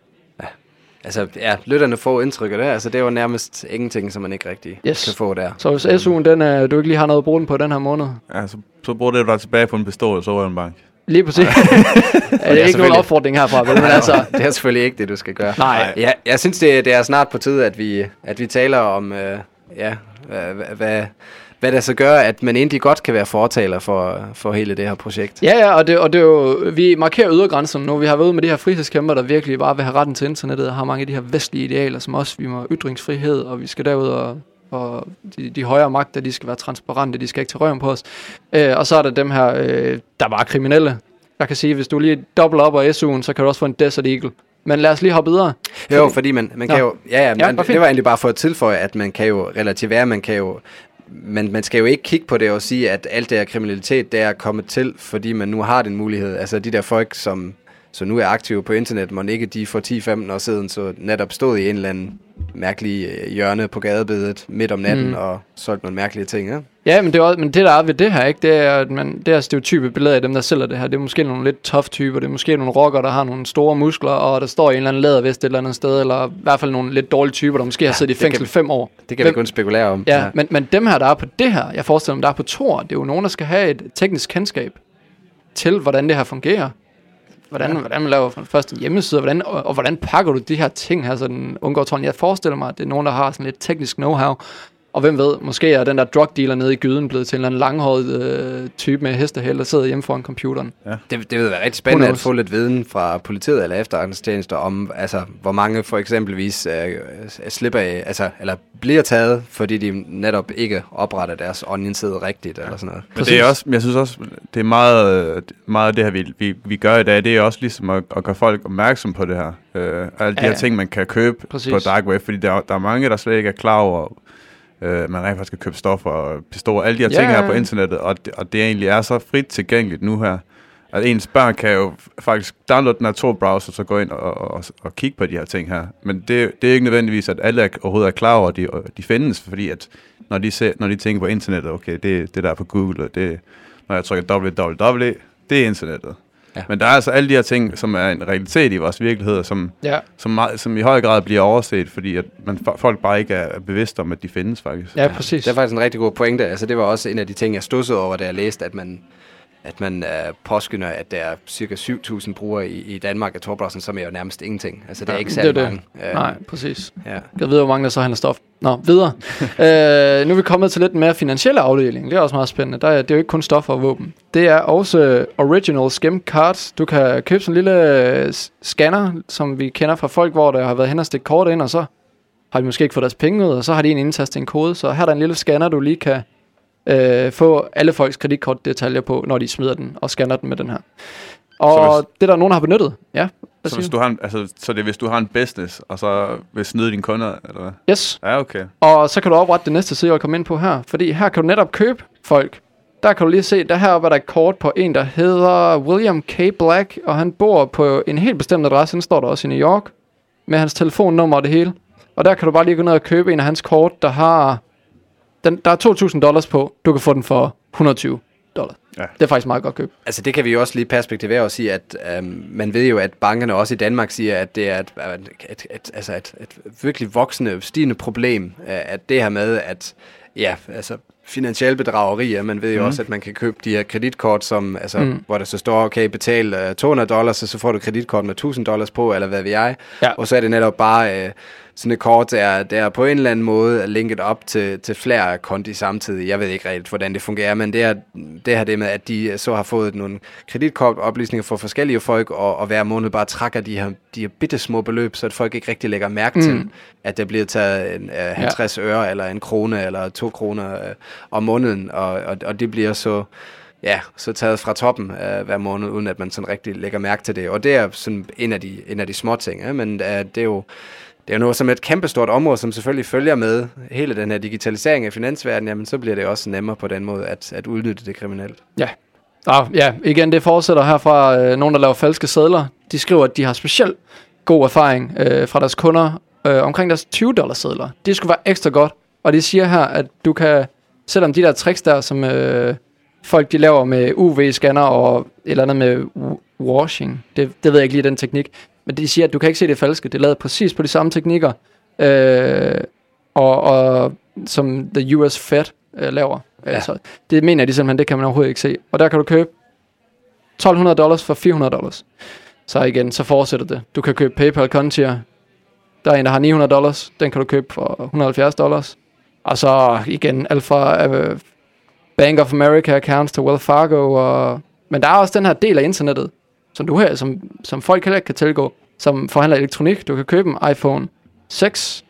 S2: Altså, ja, lytterne får indtryk af det. Altså, det er jo nærmest ingenting, som man ikke rigtig
S4: Yes.
S2: kan få der.
S4: Så hvis SU'en, den, er, du ikke lige har noget at bruge den på den her måned,
S3: Ja, så, så bruger det dig tilbage på en pistol, så over en bank.
S4: Lige præcis. det er ikke nogen opfordring herfra, vel? Men altså,
S2: det er selvfølgelig ikke det, du skal gøre.
S4: Nej.
S2: Ja, jeg synes, det, det er snart på tide, at vi, at vi taler om, øh, ja, hvad, hvad, hvad der så gør, at man egentlig godt kan være fortaler for, for hele det her projekt.
S4: Ja, ja, og det, og det er jo, vi markerer ydergrænserne nu. Vi har været med de her frihedskæmper, der virkelig bare vil have retten til internettet, og har mange af de her vestlige idealer, som også, vi må ytringsfrihed, og vi skal derud og, og de, de højere magter, de skal være transparente, de skal ikke tage røven på os. Øh, og så er der dem her, øh, der er kriminelle. Jeg kan sige, hvis du lige dobbler op af SU'en, så kan du også få en Desert Eagle. Men lad os lige hoppe videre.
S2: Jo, fordi man, man kan
S4: Nå.
S2: jo... Ja, ja,
S4: Ja,
S2: man,
S4: fint.
S2: det var egentlig bare for at tilføje, at man kan jo relativere, man kan jo... Men man skal jo ikke kigge på det og sige, at alt det her kriminalitet, det er kommet til, fordi man nu har den mulighed. Altså de der folk, som så nu er aktive på internet, må ikke de for 10-15 år siden så netop stod i en eller anden mærkelig øh, hjørne på gadebedet midt om natten
S4: Mm.
S2: og solgte nogle mærkelige ting, ja?
S4: Ja, men det, er også, men det der er ved det her, ikke, det er, at man, det er stereotype billeder af dem, der sælger det her. Det er måske nogle lidt tough typer. Det er måske nogle rockere, der har nogle store muskler, og der står i en eller anden lædervest et eller andet sted, eller i hvert fald nogle lidt dårlige typer, der måske har siddet i
S2: kan
S4: fængsel
S2: vi-
S4: fem år.
S2: Det kan
S4: Hvem-
S2: vi kun spekulere om.
S4: Ja, men, men dem her, der er på det her, jeg forestiller mig, der er på Tor, det er jo nogen, der skal have et teknisk kendskab til, hvordan det her fungerer. Hvordan, ja. hvordan man laver først en hjemmeside, og hvordan, og, og hvordan pakker du de her ting her, så den undgår trolden. Jeg forestiller mig, at det er nogen, der har sådan lidt teknisk know-how, og hvem ved, måske er den der drug dealer nede i gyden blevet til en eller anden langhåret øh, type med hestehæl, der sidder hjemme foran computeren.
S2: Det, det vil være rigtig spændende at få lidt viden fra politiet eller efterretningstjenester om, altså, hvor mange for eksempelvis øh, slipper af, altså, eller bliver taget, fordi de netop ikke opretter deres onion-side rigtigt, eller sådan noget.
S3: Men det er også, jeg synes også, det er meget, øh, meget af det her, vi, vi, vi gør i dag, det er også ligesom at, at gøre folk opmærksom på det her. Øh, alle de
S4: Ja,
S3: her
S4: ja.
S3: ting, man kan købe
S4: Præcis.
S3: på dark web, fordi der, der er mange, der slet ikke er klar over, øh, man rent faktisk kan købe stoffer og pistoler, alle de her
S4: Ja,
S3: ting her på internettet, og det, og det egentlig er så frit tilgængeligt nu her, at ens børn kan jo faktisk downloade den her Tor-browser, så gå ind og, og, og kigge på de her ting her. Men det, det er ikke nødvendigvis, at alle er, overhovedet er klar over, at de, de findes, fordi at når de, ser, når de tænker på internettet, okay, det, det der er på Google, og det, når jeg trykker www, det er internettet.
S2: Ja.
S3: Ja. Men der er altså alle de her ting, som er en realitet i vores virkelighed, som,
S4: Ja,
S3: som, meget, som i høj grad bliver overset, fordi at man, folk bare ikke er bevidste om, at de findes faktisk.
S4: ja præcis.
S2: Det er faktisk en rigtig god pointe. Altså, det var også en af de ting, jeg stussede over, da jeg læste, at man, at man uh, påskynder, at der er cirka 7.000 brugere i, i Danmark af Tor-browseren, som er jo nærmest ingenting. Altså, det er
S4: Ja,
S2: ikke
S4: det er
S2: særlig
S4: det.
S2: mange. Øh,
S4: Nej, præcis.
S2: Ja.
S4: Jeg ved, hvor mange der så handler stof. Nå, videre. øh, nu er vi kommet til lidt mere finansielle afdeling. Det er også meget spændende. Der er, det er jo ikke kun stoffer og våben. Det er også Original Skim Cards. Du kan købe sådan en lille øh, scanner, som vi kender fra folk, hvor der har været hen og stikke kort ind, og så har de måske ikke fået deres penge ud, og så har de en indtastet en kode. Så her er der en lille scanner, du lige kan øh, få alle folks kreditkortdetaljer på, når de smider den og scanner den med den her. Og
S3: Så hvis-
S4: det er der nogen, der har benyttet. Ja,
S3: Så, hvis
S4: du?
S3: har en, altså, så det er, hvis du har en business, og så vil snyde dine kunder, eller hvad?
S4: Yes.
S3: Ja, okay.
S4: Og så kan du oprette det næste side, jeg komme ind på her. Fordi her kan du netop købe folk. Der kan du lige se, der heroppe er der et kort på en, der hedder William K. Black, og han bor på en helt bestemt adresse. Han står der også i New York, med hans telefonnummer og det hele. Og der kan du bare lige gå ned og købe en af hans kort, der har... Den, der er 2.000 dollars på. Du kan få den for 120 dollars.
S3: Ja.
S4: Det er faktisk meget godt køb.
S2: Altså det kan vi jo også lige perspektivere og sige, at øhm, man ved jo, at bankerne også i Danmark siger, at det er et, et, et, et, altså et, et virkelig voksende, stigende problem, øh, at det her med, at ja, altså finansielle bedragerier, man ved jo mm. også, at man kan købe de her kreditkort, som, altså,
S4: Mm.
S2: hvor der så står, okay, betal uh, 200 dollars, og så får du kreditkort med 1000 dollars på, eller hvad ved jeg.
S4: Ja.
S2: Og så er det netop bare øh, sådan et kort, der, der er på en eller anden måde linket op til, til flere konti samtidig. Jeg ved ikke rigtigt, hvordan det fungerer, men det er det her det med, at de så har fået nogle kreditkortoplysninger fra forskellige folk, og, og hver måned bare trækker de her, de her bitte små beløb, så at folk ikke rigtig lægger mærke mm. til, at der bliver taget en, uh, 50 ja. øre, eller en krone, eller to kroner uh, om måneden, og, og, og det bliver så ja, så taget fra toppen uh, hver måned, uden at man sådan rigtig lægger mærke til det. Og det er sådan en af de, en af de små ting, ja? men uh, det er jo det er jo noget som et kæmpestort område, som selvfølgelig følger med hele den her digitalisering af finansverdenen, jamen så bliver det også nemmere på den måde at, at udnytte det kriminelt.
S4: Ja. Og ja, igen, det fortsætter herfra. øh, nogen, der laver falske sædler. De skriver, at de har specielt god erfaring øh, fra deres kunder øh, omkring deres 20 dollar sædler. Det skulle være ekstra godt. Og de siger her, at du kan, selvom de der tricks der, som øh, folk de laver med UV-scanner og et eller andet med washing, det, det ved jeg ikke lige den teknik, men de siger, at du kan ikke se det falske. Det er lavet præcis på de samme teknikker, øh, og, og som the US Fed øh, laver. Ja.
S2: Ja.
S4: Altså, det mener de simpelthen, det kan man overhovedet ikke se. Og der kan du købe 1200 dollars for 400 dollars. Så igen, så fortsætter det. Du kan købe PayPal kontier. Der er en, der har 900 dollars. Den kan du købe for 170 dollars. Og så igen, alt fra uh, Bank of America accounts til Wells Fargo. Og, men der er også den her del af internettet, som du her, som, som folk heller ikke kan tilgå, som forhandler elektronik. Du kan købe en iPhone 6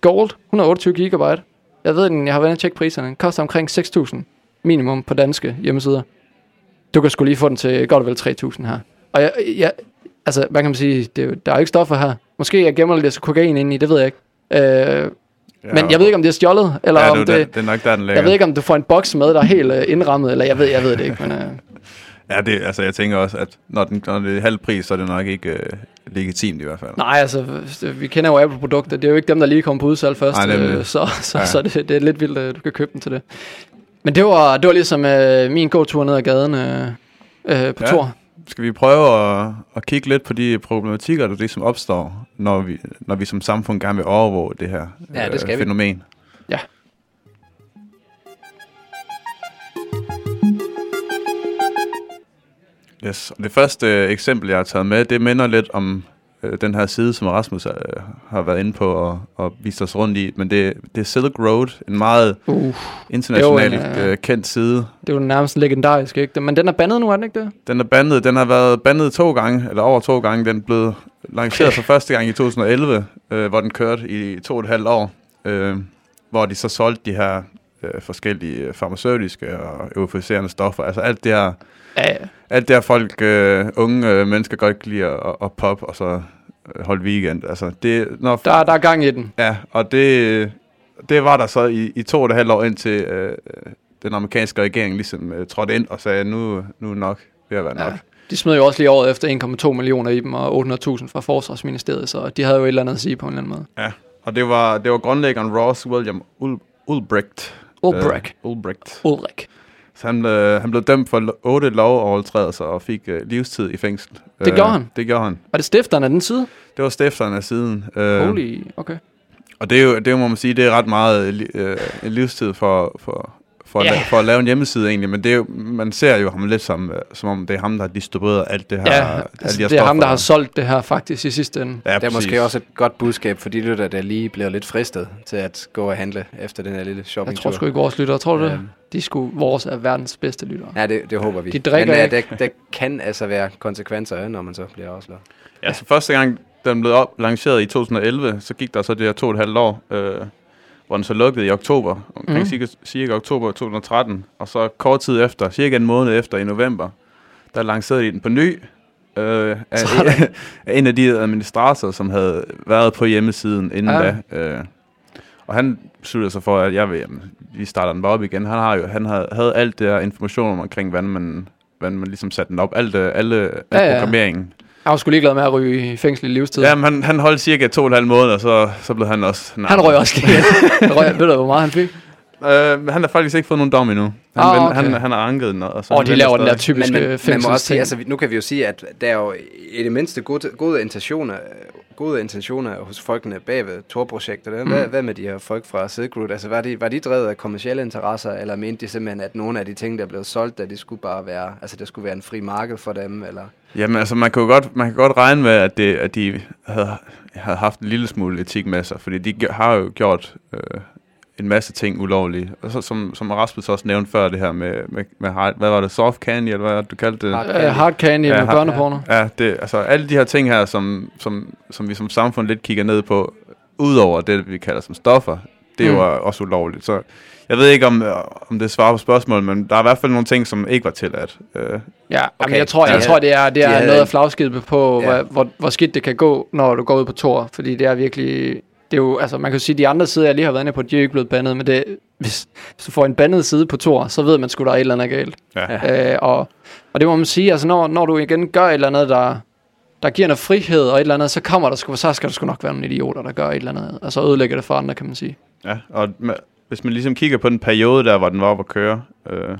S4: Gold, 128 gigabyte. Jeg ved den, jeg har været og tjekke priserne. Den koster omkring 6.000 minimum på danske hjemmesider. Du kan sgu lige få den til godt og vel 3.000 her. Og jeg, jeg, altså, hvad kan man sige, det, er der er jo ikke stoffer her. Måske jeg gemmer lidt kokain ind i, det ved jeg ikke. Øh,
S3: Ja,
S4: men jeg ved ikke, om det er stjålet, eller
S3: ja,
S4: om
S3: det,
S4: det...
S3: det, det er nok der, den ligger.
S4: Jeg ved ikke, om du får en boks med, der er helt øh, indrammet, eller jeg ved, jeg ved det ikke, men... Øh,
S3: Ja, det, altså, jeg tænker også, at når, den, når det er halv pris, så er det nok ikke øh, legitimt i hvert fald.
S4: nej, altså, vi kender jo Apple-produkter. Det er jo ikke dem, der lige kommer på udsalg først.
S3: Nej, nemlig.
S4: øh, så så,
S3: Ja.
S4: så det, det er lidt vildt, at du kan købe den til det. Men det var, det var ligesom øh, min gåtur ned ad gaden øh, øh, på
S3: Ja.
S4: tur.
S3: Skal vi prøve at, at kigge lidt på de problematikker, der ligesom opstår, når vi, når vi som samfund gerne vil overvåge det her
S2: Ja, det skal vi.
S3: fænomen?
S4: Ja.
S3: Yes. Og det første øh, eksempel, jeg har taget med, det minder lidt om øh, den her side, som Rasmus øh, har været inde på og, og vist os rundt i. Men det, det er Silk Road, en meget
S4: Uh,
S3: internationalt
S4: er en,
S3: øh, kendt side.
S4: det er jo nærmest legendarisk, ikke? Men den er bandet nu, er den ikke det?
S3: Den er bandet. Den har været bandet to gange, eller over to gange. Den blev lanceret for første gang i 2011, øh, hvor den kørte i to og et halvt år. Øh, hvor de så solgte de her øh, forskellige farmaceutiske og euforiserende stoffer. Altså alt det her,
S4: Ja, ja.
S3: alt det her folk, øh, unge øh, mennesker godt kan lide at, at pop og så øh, holde weekend. Altså det, når,
S4: Der, der er gang i den.
S3: Ja, og det, det var der så i, i to og et halvt år indtil øh, den amerikanske regering ligesom øh, trådte ind og sagde, nu, nu er nok ved at være nok.
S4: Ja. De smed jo også lige året efter 1,2 millioner i dem og 800.000 fra Forsvarsministeriet, så de havde jo et eller andet at sige på en eller anden måde.
S3: Ja, og det var, det var grundlæggeren Ross William Ul- Ulbricht.
S4: Ulbrich.
S3: Uh, Ulbricht.
S4: Ulrik.
S3: Så han, øh, han blev dømt for otte lovovertrædelser og fik øh, livstid i fængsel.
S4: Det gjorde han?
S3: Det gjorde han.
S4: Var det stifteren af den side?
S3: Det var stifteren af siden. Øh,
S4: Holy, okay.
S3: Og det er jo, det må man sige, det er ret meget øh, en livstid for, for, for,
S4: Ja.
S3: yeah. for at lave en hjemmeside egentlig, men det er jo, man ser jo ham lidt som, øh, som om det er ham, der har distribueret alt det her.
S4: Ja,
S3: alle
S4: altså,
S3: de her
S4: det er ham, der har solgt det her faktisk i sidste ende.
S3: Ja,
S2: Det er
S3: præcis.
S2: måske også et godt budskab for de lytter, der lige bliver lidt fristet til at gå og handle efter den her lille
S4: Jeg
S2: shoppingtur.
S4: tror sgu ikke vores lyttere, tror du det?
S2: Øhm.
S4: De sgu vores er verdens bedste lyttere.
S2: Ja, det, det håber vi.
S4: De drikker
S2: Men,
S4: ikke.
S2: uh, der, der kan altså være konsekvenser, ja, når man så bliver afsløret.
S3: Ja, så første gang, den blev op, lanceret i 2011, så gik der så det her to og et halvt år, øh, hvor den så lukkede i oktober, omkring mm. cirka, cirka oktober 2013, og så kort tid efter, cirka en måned efter i november, der lancerede de den på ny, øh, af, af en af de administratorer, som havde været på hjemmesiden inden
S4: Ja.
S3: da. Øh, og han besluttede sig for, at jeg vil, jamen, vi starter den bare op igen. Han har jo, han havde, havde alt det her information omkring, hvordan man, hvordan man ligesom satte den op. Alt, øh, alle,
S4: ja,
S3: ja.
S4: ja.
S3: programmeringen.
S4: Jeg var sgu ligeglad med at ryge i fængsel i livstid.
S3: Ja, han, han holdt cirka to og en halv måned, og så, så blev han også...
S4: han røg også lige. Han røg, ved du, hvor meget han fik?
S3: Øh, han har faktisk ikke fået nogen dom endnu. Han,
S4: Ah, okay.
S3: han, han har anket den. Og så han
S4: de laver den der typiske
S2: Men man, man må også sige,
S4: fængselsting.
S2: altså, nu kan vi jo sige, at der er jo i det mindste gode, gode intentioner, gode intentioner hos folkene bag ved Tor-projektet. Mm. Hvad, hvad med de her folk fra Silk Road? Altså, var de, var de drevet af kommersielle interesser, eller mente de simpelthen, at nogle af de ting, der blev solgt, at det skulle bare være, altså det skulle være en fri marked for dem, eller?
S3: Jamen altså, man kan jo godt, man kan godt regne med, at, det, at de havde, havde haft en lille smule etik med sig, fordi de har jo gjort øh, en masse ting ulovlige. Og så, som, som Rasmus også nævnte før, det her med, med, med hard, hvad var det, soft candy, eller hvad var det, du kaldte det?
S2: Hard
S4: Uh, hard candy
S3: Ja,
S4: med
S3: hard-
S4: børneporno.
S3: Ja, det, altså alle de her ting her, som, som, som vi som samfund lidt kigger ned på, udover det, vi kalder som stoffer, det er
S4: Mm.
S3: jo også ulovligt. Så jeg ved ikke, om, om det svarer på spørgsmålet, men der er i hvert fald nogle ting, som ikke var tilladt. Øh,
S4: Ja, okay. Jamen, jeg tror, jeg
S2: De
S4: tror det er, det
S2: de
S4: er
S2: havde
S4: noget af flagskibet på, hvor, hvor, hvor skidt det kan gå, når du går ud på tor. Fordi det er virkelig... Det er jo, altså, man kan jo sige, at de andre sider, jeg lige har været inde på, de er jo ikke blevet bandet, men det, hvis, hvis du får en bandet side på tor, så ved man sgu, der er et eller andet galt.
S3: ja.
S4: Øh, og, og det må man sige, altså når, når du igen gør et eller andet, der, der giver noget frihed og et eller andet, så kommer der sgu, så skal der sgu nok være nogle idioter, der gør et eller andet. Altså ødelægger det for andre, kan man sige.
S3: Ja, og hvis man ligesom kigger på den periode der, hvor den var oppe at køre, øh,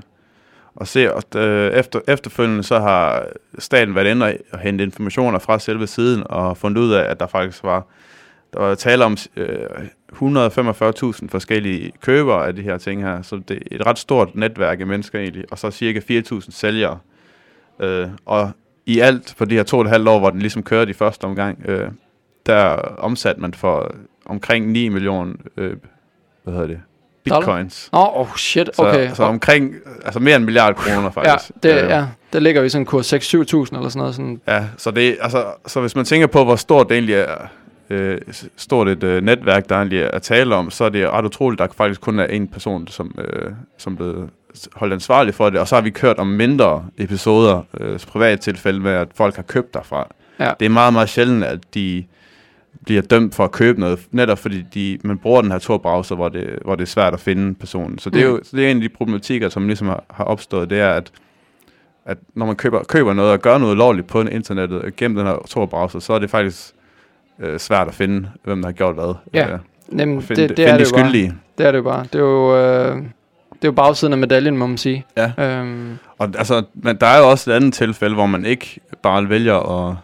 S3: og ser, at øh, efter, efterfølgende så har staten været inde og, og hente informationer fra selve siden, og fundet ud af, at der faktisk var, der var tale om øh, 145.000 forskellige købere af de her ting her, så det er et ret stort netværk af mennesker egentlig, og så cirka 4.000 sælgere. Øh, og i alt for de her to og et halvt år, hvor den ligesom kørte i første omgang, øh, der omsatte man for omkring 9 millioner, øh, hvad hedder det, bitcoins.
S4: Åh, oh, oh, shit,
S3: Så,
S4: okay.
S3: så omkring, altså mere end en milliard kroner
S4: ja,
S3: faktisk.
S4: det,
S3: Øh,
S4: ja, det ligger i sådan en kurs 6-7.000 eller sådan noget. Sådan,
S3: Ja, så, det, altså, så hvis man tænker på, hvor stort det egentlig er, øh, stort et øh, netværk, der egentlig er at tale om, så er det ret utroligt, at der faktisk kun er en person, som, øh, som blev holdt ansvarlig for det, og så har vi kørt om mindre episoder, øh, privat tilfælde med, at folk har købt derfra.
S4: Ja.
S3: Det er meget, meget sjældent, at de bliver dømt for at købe noget, netop fordi de, man bruger den her Tor-browser, hvor det, hvor det er svært at finde personen. Så det er
S4: Mm.
S3: jo så det er en af de problematikker, som ligesom har, har opstået, det er, at at når man køber, køber noget og gør noget lovligt på internettet gennem den her Tor-browser, så er det faktisk øh, svært at finde, hvem der har gjort hvad.
S4: Ja,
S3: Øh,
S4: Jamen,
S3: og finde,
S4: det, det, er
S3: de
S4: det jo bare.
S3: skyldige.
S4: Det er det jo bare. Det er jo, øh, det er jo bagsiden af medaljen, må man sige.
S3: Ja.
S4: Øhm,
S3: Og altså, men der er jo også et andet tilfælde, hvor man ikke bare vælger at,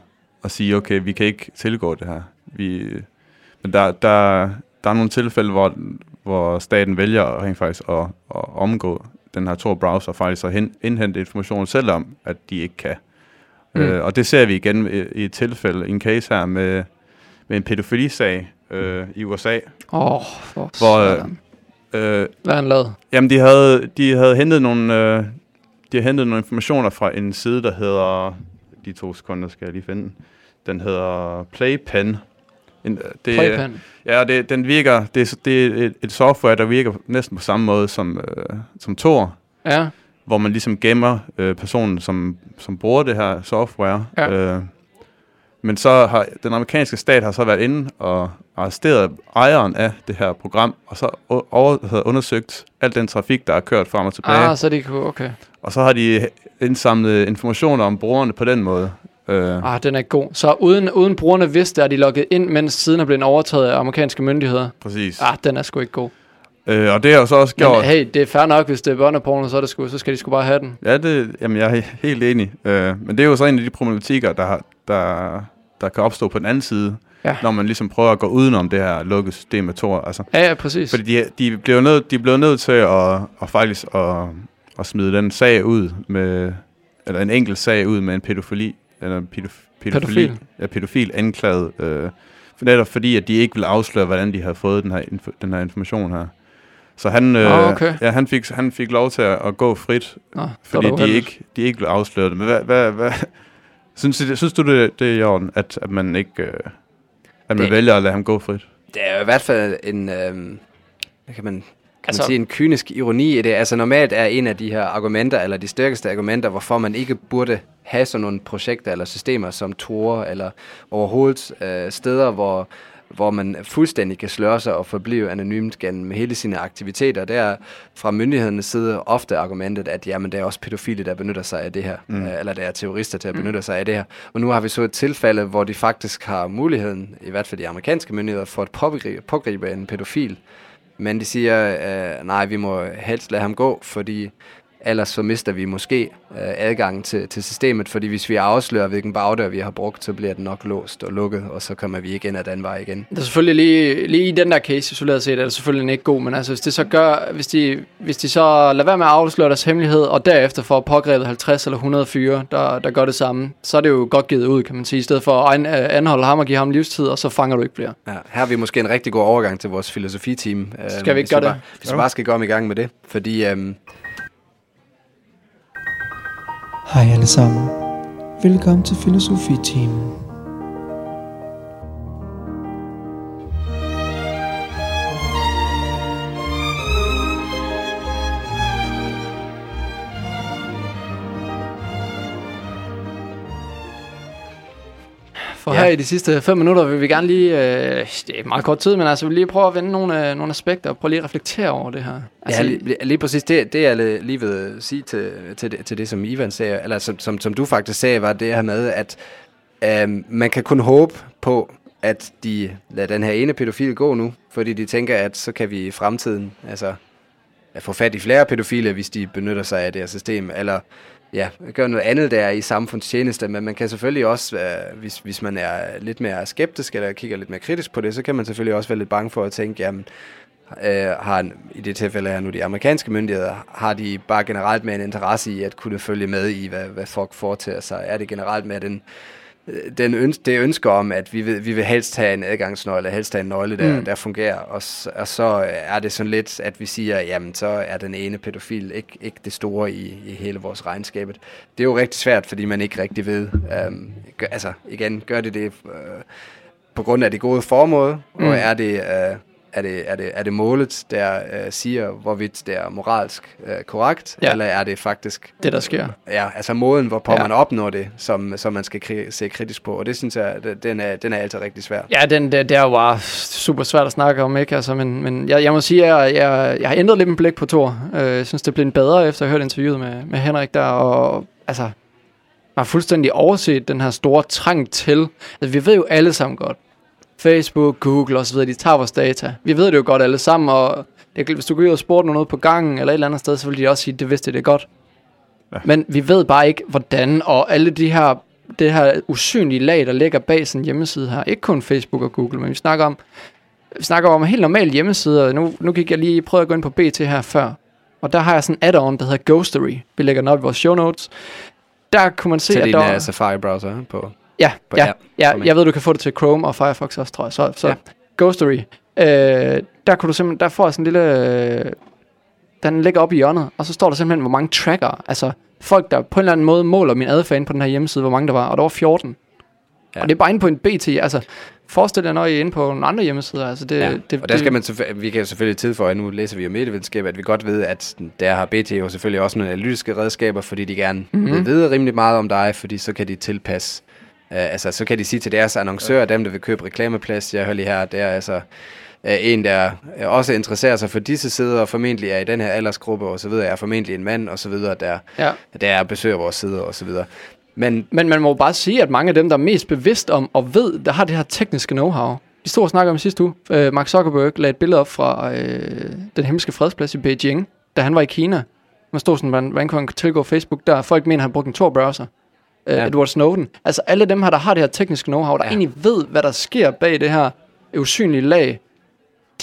S3: at sige, okay, vi kan ikke tilgå det her. Vi, men der, der, der er nogle tilfælde, hvor, hvor staten vælger rent faktisk at, at omgå den her Tor-browser, og faktisk at hen, indhente information selvom, at de ikke kan.
S4: Mm.
S3: Øh, og det ser vi igen i, i et tilfælde, i en case her med, med en pædofilisag øh, i USA,
S4: Åh, oh, for
S3: Hvor, øh, øh,
S4: Hvad har han lavet?
S3: Jamen, de havde, de havde hentet nogle, øh, de havde hentet nogle informationer fra en side, der hedder, de to sekunder skal jeg lige finde den. Hedder Playpen. En, øh, det,
S4: Playpen.
S3: Ja, det, den virker, det, er, det er et, et software, der virker næsten på samme måde som, øh, som Tor,
S4: Ja,
S3: hvor man ligesom gemmer øh, personen, som, som bruger det her software.
S4: Ja.
S3: Øh, men så har den amerikanske stat har så været inde og arresteret ejeren af det her program, og så over, havde undersøgt al den trafik, der er kørt frem og tilbage.
S4: ah, så de kunne, okay.
S3: Og så har de indsamlet informationer om brugerne på den måde. Øh,
S4: Ah, den er ikke god. Så uden, uden brugerne vidste, at de logget ind, mens siden er blevet overtaget af amerikanske myndigheder.
S3: præcis.
S4: Ah, den er sgu ikke god.
S3: Øh, og det har jo så også gjort...
S4: Men hey, det er fair nok, hvis det er børneporno, så, er det sgu, så skal de sgu bare have den.
S3: Ja, det, jamen, jeg er he- helt enig. Øh, men det er jo så en af de problematikker, der, har- der, der kan opstå på den anden side,
S4: Ja.
S3: når man ligesom prøver at gå udenom det her lukkede system med Tor. Altså,
S4: Ja, ja, præcis.
S3: fordi de, de, bliver nødt, de bliver nødt til at, at faktisk at, at smide den sag ud med, eller en enkelt sag ud med en pædofili, eller pædof, pædofili,
S4: Pædofil.
S3: Ja, pædofil anklaget, øh, for netop fordi, at de ikke vil afsløre, hvordan de har fået den her, info, den her information her. Så han, øh,
S4: Ah, okay.
S3: ja, han, fik, han fik lov til at, at gå frit,
S4: Nå,
S3: fordi de ikke, de ikke blev afsløret. Men hvad, hvad, hvad, synes, du, synes du, det, det er i orden, at, at man ikke... Øh, at man
S2: Det-
S3: vælger at lade ham gå frit?
S2: Det er jo i hvert fald en, øhm, hvad kan man, kan
S4: Altså-
S2: altså, man sige, en kynisk ironi i det. Altså normalt er en af de her argumenter, eller de stærkeste argumenter, hvorfor man ikke burde have sådan nogle projekter eller systemer som Tor, eller overhovedet øh, steder, hvor, hvor man fuldstændig kan sløre sig og forblive anonymt gennem hele sine aktiviteter. Det er fra myndighedernes side ofte argumentet, at jamen, det er også pædofile, der benytter sig af det her, mm. øh, eller der er terrorister til at benytte sig af det her. Og nu har vi så et tilfælde, hvor de faktisk har muligheden, i hvert fald de amerikanske myndigheder, for at pågribe, pågribe en pædofil. Men de siger, øh, nej, vi må helst lade ham gå, fordi ellers så mister vi måske øh, adgangen til, til systemet, fordi hvis vi afslører, hvilken bagdør vi har brugt, så bliver den nok låst og lukket, og så kommer vi ikke ind ad den vej igen.
S4: Det er selvfølgelig lige, lige i den der case isoleret set, er det selvfølgelig ikke god, men altså hvis det så gør, hvis de, hvis de så lader være med at afsløre deres hemmelighed, og derefter får pågrebet 50 eller 100 fyre, der, der gør det samme, så er det jo godt givet ud, kan man sige, i stedet for at an- øh, anholde ham og give ham livstid, og så fanger du ikke flere.
S2: Ja, her har vi måske en rigtig god overgang til vores filosofi-team. Øh,
S4: Skal vi ikke gøre det?
S2: Bare, hvis vi bare skal komme i gang med det, fordi øhm,
S7: Hej alle sammen. Velkommen til Filosofi-teamen.
S4: For
S2: Ja.
S4: her i de sidste 5 minutter vil vi gerne lige, øh, det er meget kort tid, men altså vi lige prøve at vende nogle, øh, nogle aspekter og prøve lige at reflektere over det her. Altså,
S2: Ja, lige, lige præcis. Det, det jeg li- lige vil sige til, til, det, til det, som Ivan sagde, eller som, som, som du faktisk sagde, var det her med, at øhm, man kan kun håbe på, at de lader den her ene pædofil gå nu, fordi de tænker, at så kan vi i fremtiden altså, at få fat i flere pædofile, hvis de benytter sig af det her system, eller ja, gøre noget andet der i samfundstjeneste, men man kan selvfølgelig også, øh, hvis, hvis man er lidt mere skeptisk, eller kigger lidt mere kritisk på det, så kan man selvfølgelig også være lidt bange for at tænke, jamen, øh, har, en- i det tilfælde her nu de amerikanske myndigheder, har de bare generelt med en interesse i at kunne følge med i, hvad, hvad folk foretager sig? Er det generelt med den, den øns- det ønske om, at vi vil, vi vil helst have en adgangsnøgle, helst have en nøgle, der,
S4: Mm.
S2: der fungerer, og, og så er det sådan lidt, at vi siger, jamen så er den ene pædofil ikke, ikke det store i, i hele vores regnskabet. Det er jo rigtig svært, fordi man ikke rigtig ved, um, gør, altså igen, gør det det øh, på grund af det gode formål. Mm. og er det, øh, er det, er det, er det målet, der øh, siger, hvorvidt det er moralsk øh, korrekt,
S4: Ja.
S2: eller er det faktisk
S4: Det, der sker.
S2: ja, altså måden, hvorpå
S4: Ja.
S2: man opnår det, som, som man skal kri- se kritisk på, og det synes jeg, det- den er, den er altid rigtig svær.
S4: Ja, den, det, det er jo bare super svært at snakke om, ikke? Altså, men, men jeg, jeg må sige, at jeg, jeg, jeg har ændret lidt min blik på Thor. Øh, Jeg synes, det er blevet bedre, efter at have hørt interviewet med, med Henrik der, og altså, man har fuldstændig overset den her store trang til, altså vi ved jo alle sammen godt, Facebook, Google osv., de tager vores data. Vi ved det jo godt alle sammen, og det, hvis du går ud og spurgte noget på gangen eller et eller andet sted, så vil de også sige, det vidste det godt. Ja. Men vi ved bare ikke, hvordan, og alle de her, det her usynlige lag, der ligger bag sådan en hjemmeside her, ikke kun Facebook og Google, men vi snakker om, vi snakker om helt normale hjemmesider. Nu, nu gik jeg lige, prøvede at gå ind på BT her før, og der har jeg sådan en add-on, der hedder Ghostery. Vi lægger den op i vores show notes. Der kunne man se,
S2: Til
S4: at
S2: din
S4: der var-
S2: uh, Safari-browser på...
S4: Ja,
S2: på-
S4: ja,
S2: ja,
S4: jeg ved, du kan få det til Chrome og Firefox også, tror jeg. Så, så ja. Ghostery. Øh, der kunne du simpelthen, der får jeg sådan en lille, øh, den ligger op i hjørnet, og så står der simpelthen, hvor mange tracker, altså folk, der på en eller anden måde måler min adfærd på den her hjemmeside, hvor mange der var, og der var 14. Ja. Og det er bare inde på en BT, altså forestil dig, når I er inde på nogle andre hjemmesider, altså det,
S2: Ja,
S4: det,
S2: og der skal man vi kan selvfølgelig tilføje, nu læser vi jo medievidenskab, at vi godt ved, at der har BT jo selvfølgelig også nogle analytiske redskaber, fordi de gerne
S4: Mhm.
S2: mm-hmm. vil vide rimelig meget om dig, fordi så kan de tilpasse, uh, altså så kan de sige til deres annoncører, dem der vil købe reklameplads, jeg hører lige her, det er altså uh, en, der øh, også interesserer sig for disse sider, og formentlig er i den her aldersgruppe og så videre, er formentlig en mand og så videre, der,
S4: Ja.
S2: der besøger vores sider og så videre. Men
S4: Men man må bare sige, at mange af dem, der er mest bevidst om og ved, der har det her tekniske know-how. Vi stod og snakkede om sidste uge. Øh, Mark Zuckerberg lagde et billede op fra øh, den himmelske fredsplads i Beijing, da han var i Kina. Man stod sådan, hvordan, hvordan kunne han tilgå Facebook der? Folk mener, han brugte en Tor-browser. Øh,
S2: Ja.
S4: Edward Snowden. Altså alle dem her, der har det her tekniske know-how, der ja. Egentlig ved, hvad der sker bag det her usynlige lag,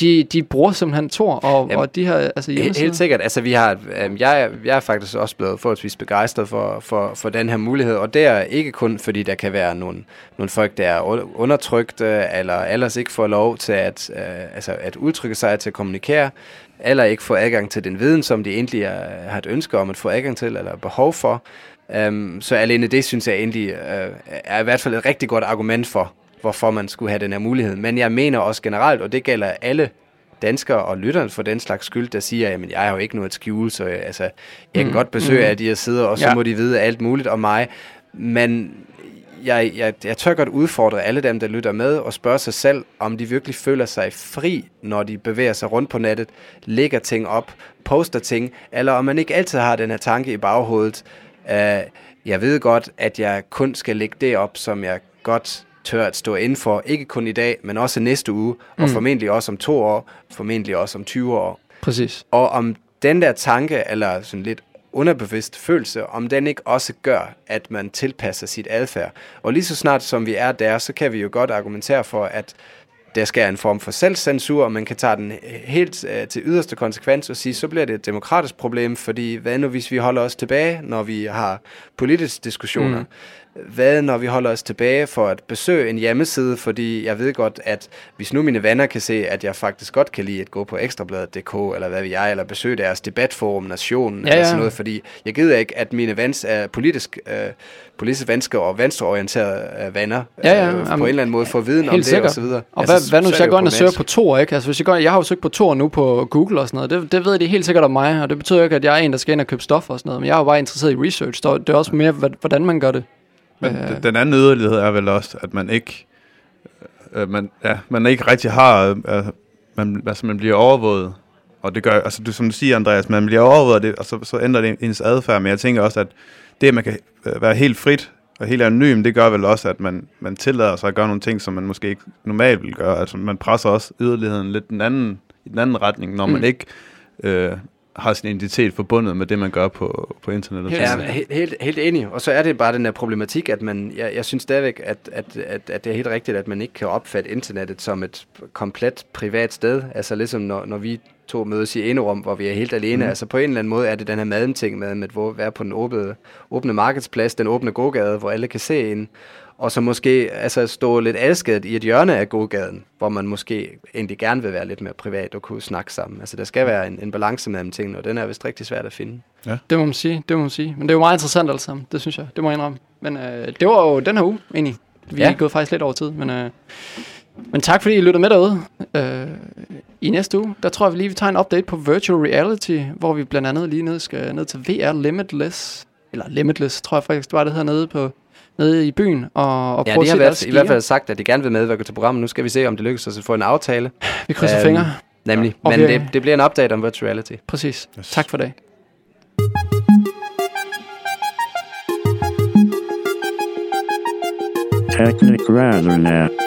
S4: de, de bruger simpelthen Tor og,
S2: Jamen,
S4: og de her altså, hjemmesider.
S2: Helt sikkert. Altså, vi har, øhm, jeg, er- jeg er faktisk også blevet forholdsvis begejstret for, for, for den her mulighed, og det er ikke kun, fordi der kan være nogle, nogle folk, der er un- undertrykt, øh, eller ellers ikke får lov til at, øh, altså, at udtrykke sig, til at kommunikere, eller ikke får adgang til den viden, som de egentlig er, har et ønske om at få adgang til, eller behov for. Um, så alene det, synes jeg egentlig øh, er i hvert fald et rigtig godt argument for, hvorfor man skulle have den her mulighed. Men jeg mener også generelt, og det gælder alle danskere og lytterne for den slags skyld, der siger, at jeg har jo ikke noget at skjule, så jeg, altså, jeg kan
S4: Mm,
S2: godt besøge
S4: mm.
S2: af de her sider, og så
S4: Ja.
S2: må de vide alt muligt om mig. Men jeg, jeg, jeg tør godt udfordre alle dem, der lytter med, og spørge sig selv, om de virkelig føler sig fri, når de bevæger sig rundt på nettet, lægger ting op, poster ting, eller om man ikke altid har den her tanke i baghovedet, uh, jeg ved godt, at jeg kun skal lægge det op, som jeg godt tør at stå inden for, ikke kun i dag, men også næste uge, og
S4: Mm.
S2: formentlig også om to år, formentlig også om 20 år.
S4: Præcis.
S2: Og om den der tanke, eller sådan lidt underbevidst følelse, om den ikke også gør, at man tilpasser sit adfærd. Og lige så snart som vi er der, så kan vi jo godt argumentere for, at der sker en form for selvcensur, og man kan tage den øh, helt øh, til yderste konsekvens og sige, så bliver det et demokratisk problem, fordi hvad nu hvis vi holder os tilbage, når vi har politiske diskussioner? Mm. Hvad når vi holder os tilbage for at besøge en hjemmeside, fordi jeg ved godt, at hvis nu mine venner kan se, at jeg faktisk godt kan lide at gå på ekstrabladet.dk, eller hvad ved jeg, eller besøge deres debatforum, Nationen,
S4: Ja,
S2: eller
S4: ja.
S2: sådan noget, fordi jeg gider ikke, at mine vens, er politisk, øh, politiske vensker og venstreorienterede øh, venner
S4: Ja, ja,
S2: øh,
S4: jamen,
S2: på en eller anden måde får viden om det
S4: sikkert.
S2: og så videre.
S4: Og altså, hvad, hvad nu, hvis jeg går ind og søger på. Tor, ikke? Altså, hvis jeg, går, jeg har jo søgt på Tor nu på Google og sådan noget. Det, det ved de helt sikkert om mig, og det betyder ikke, at jeg er en, der skal ind og købe stoffer og sådan noget. Men jeg er jo bare interesseret i research. Det er også mere, hvordan man gør det.
S3: Men
S4: Øh.
S3: øh. den anden yderlighed er vel også, at man ikke, øh, man, ja, man ikke rigtig har, øh, man, altså man bliver overvåget. Og det gør, altså du, som du siger, Andreas, man bliver overvåget, og, det, og så, så ændrer det ens adfærd. Men jeg tænker også, at det, at man kan øh, være helt frit og helt anonym, det gør vel også, at man, man tillader sig at gøre nogle ting, som man måske ikke normalt vil gøre. Altså man presser også yderligheden lidt den anden, i den anden retning, når man
S4: Mm.
S3: ikke øh, har sin identitet forbundet med det, man gør på, på internettet.
S4: Helt
S2: Ja, helt, helt, helt enig. Og så er det bare den der problematik, at man, jeg, jeg synes stadigvæk, at, at, at, at det er helt rigtigt, at man ikke kan opfatte internettet som et komplet privat sted. Altså ligesom når, når vi to mødes i enerum, hvor vi er helt alene. Mm. Altså på en eller anden måde er det den her madting med, med at være på den åbne, åbne markedsplads, den åbne gågade, hvor alle kan se en. Og så måske altså, stå lidt adskilt i et hjørne af gågaden, hvor man måske egentlig gerne vil være lidt mere privat og kunne snakke sammen. Altså der skal være en, en balance mellem tingene, og den er vist rigtig svært at finde.
S4: Det må man sige, det må man sige. Men det er jo meget interessant alt sammen, det synes jeg, det må jeg indrømme. Men øh, det var jo den her uge, egentlig. Vi ja.
S2: Ja.
S4: er gået faktisk lidt over tid, men, øh, men tak fordi I lyttede med derude. Øh, I næste uge, der tror jeg vi lige, vi tager en update på virtual reality, hvor vi blandt andet lige ned skal ned til VR Limitless, eller Limitless, tror jeg faktisk, det var det her nede på nede i byen, og, og
S2: Ja,
S4: prøve at
S2: har
S4: se
S2: været,
S4: deres
S2: i hvert fald sagt, at de gerne vil medvirke til programmet. Nu skal vi se, om det lykkes os at få en aftale.
S4: Vi krydser
S2: Øhm,
S4: fingre.
S2: Nemlig.
S4: Og
S2: Men det, det bliver en update om virtual reality.
S4: Præcis.
S3: Yes.
S4: Tak for det.
S1: Technic Razornet.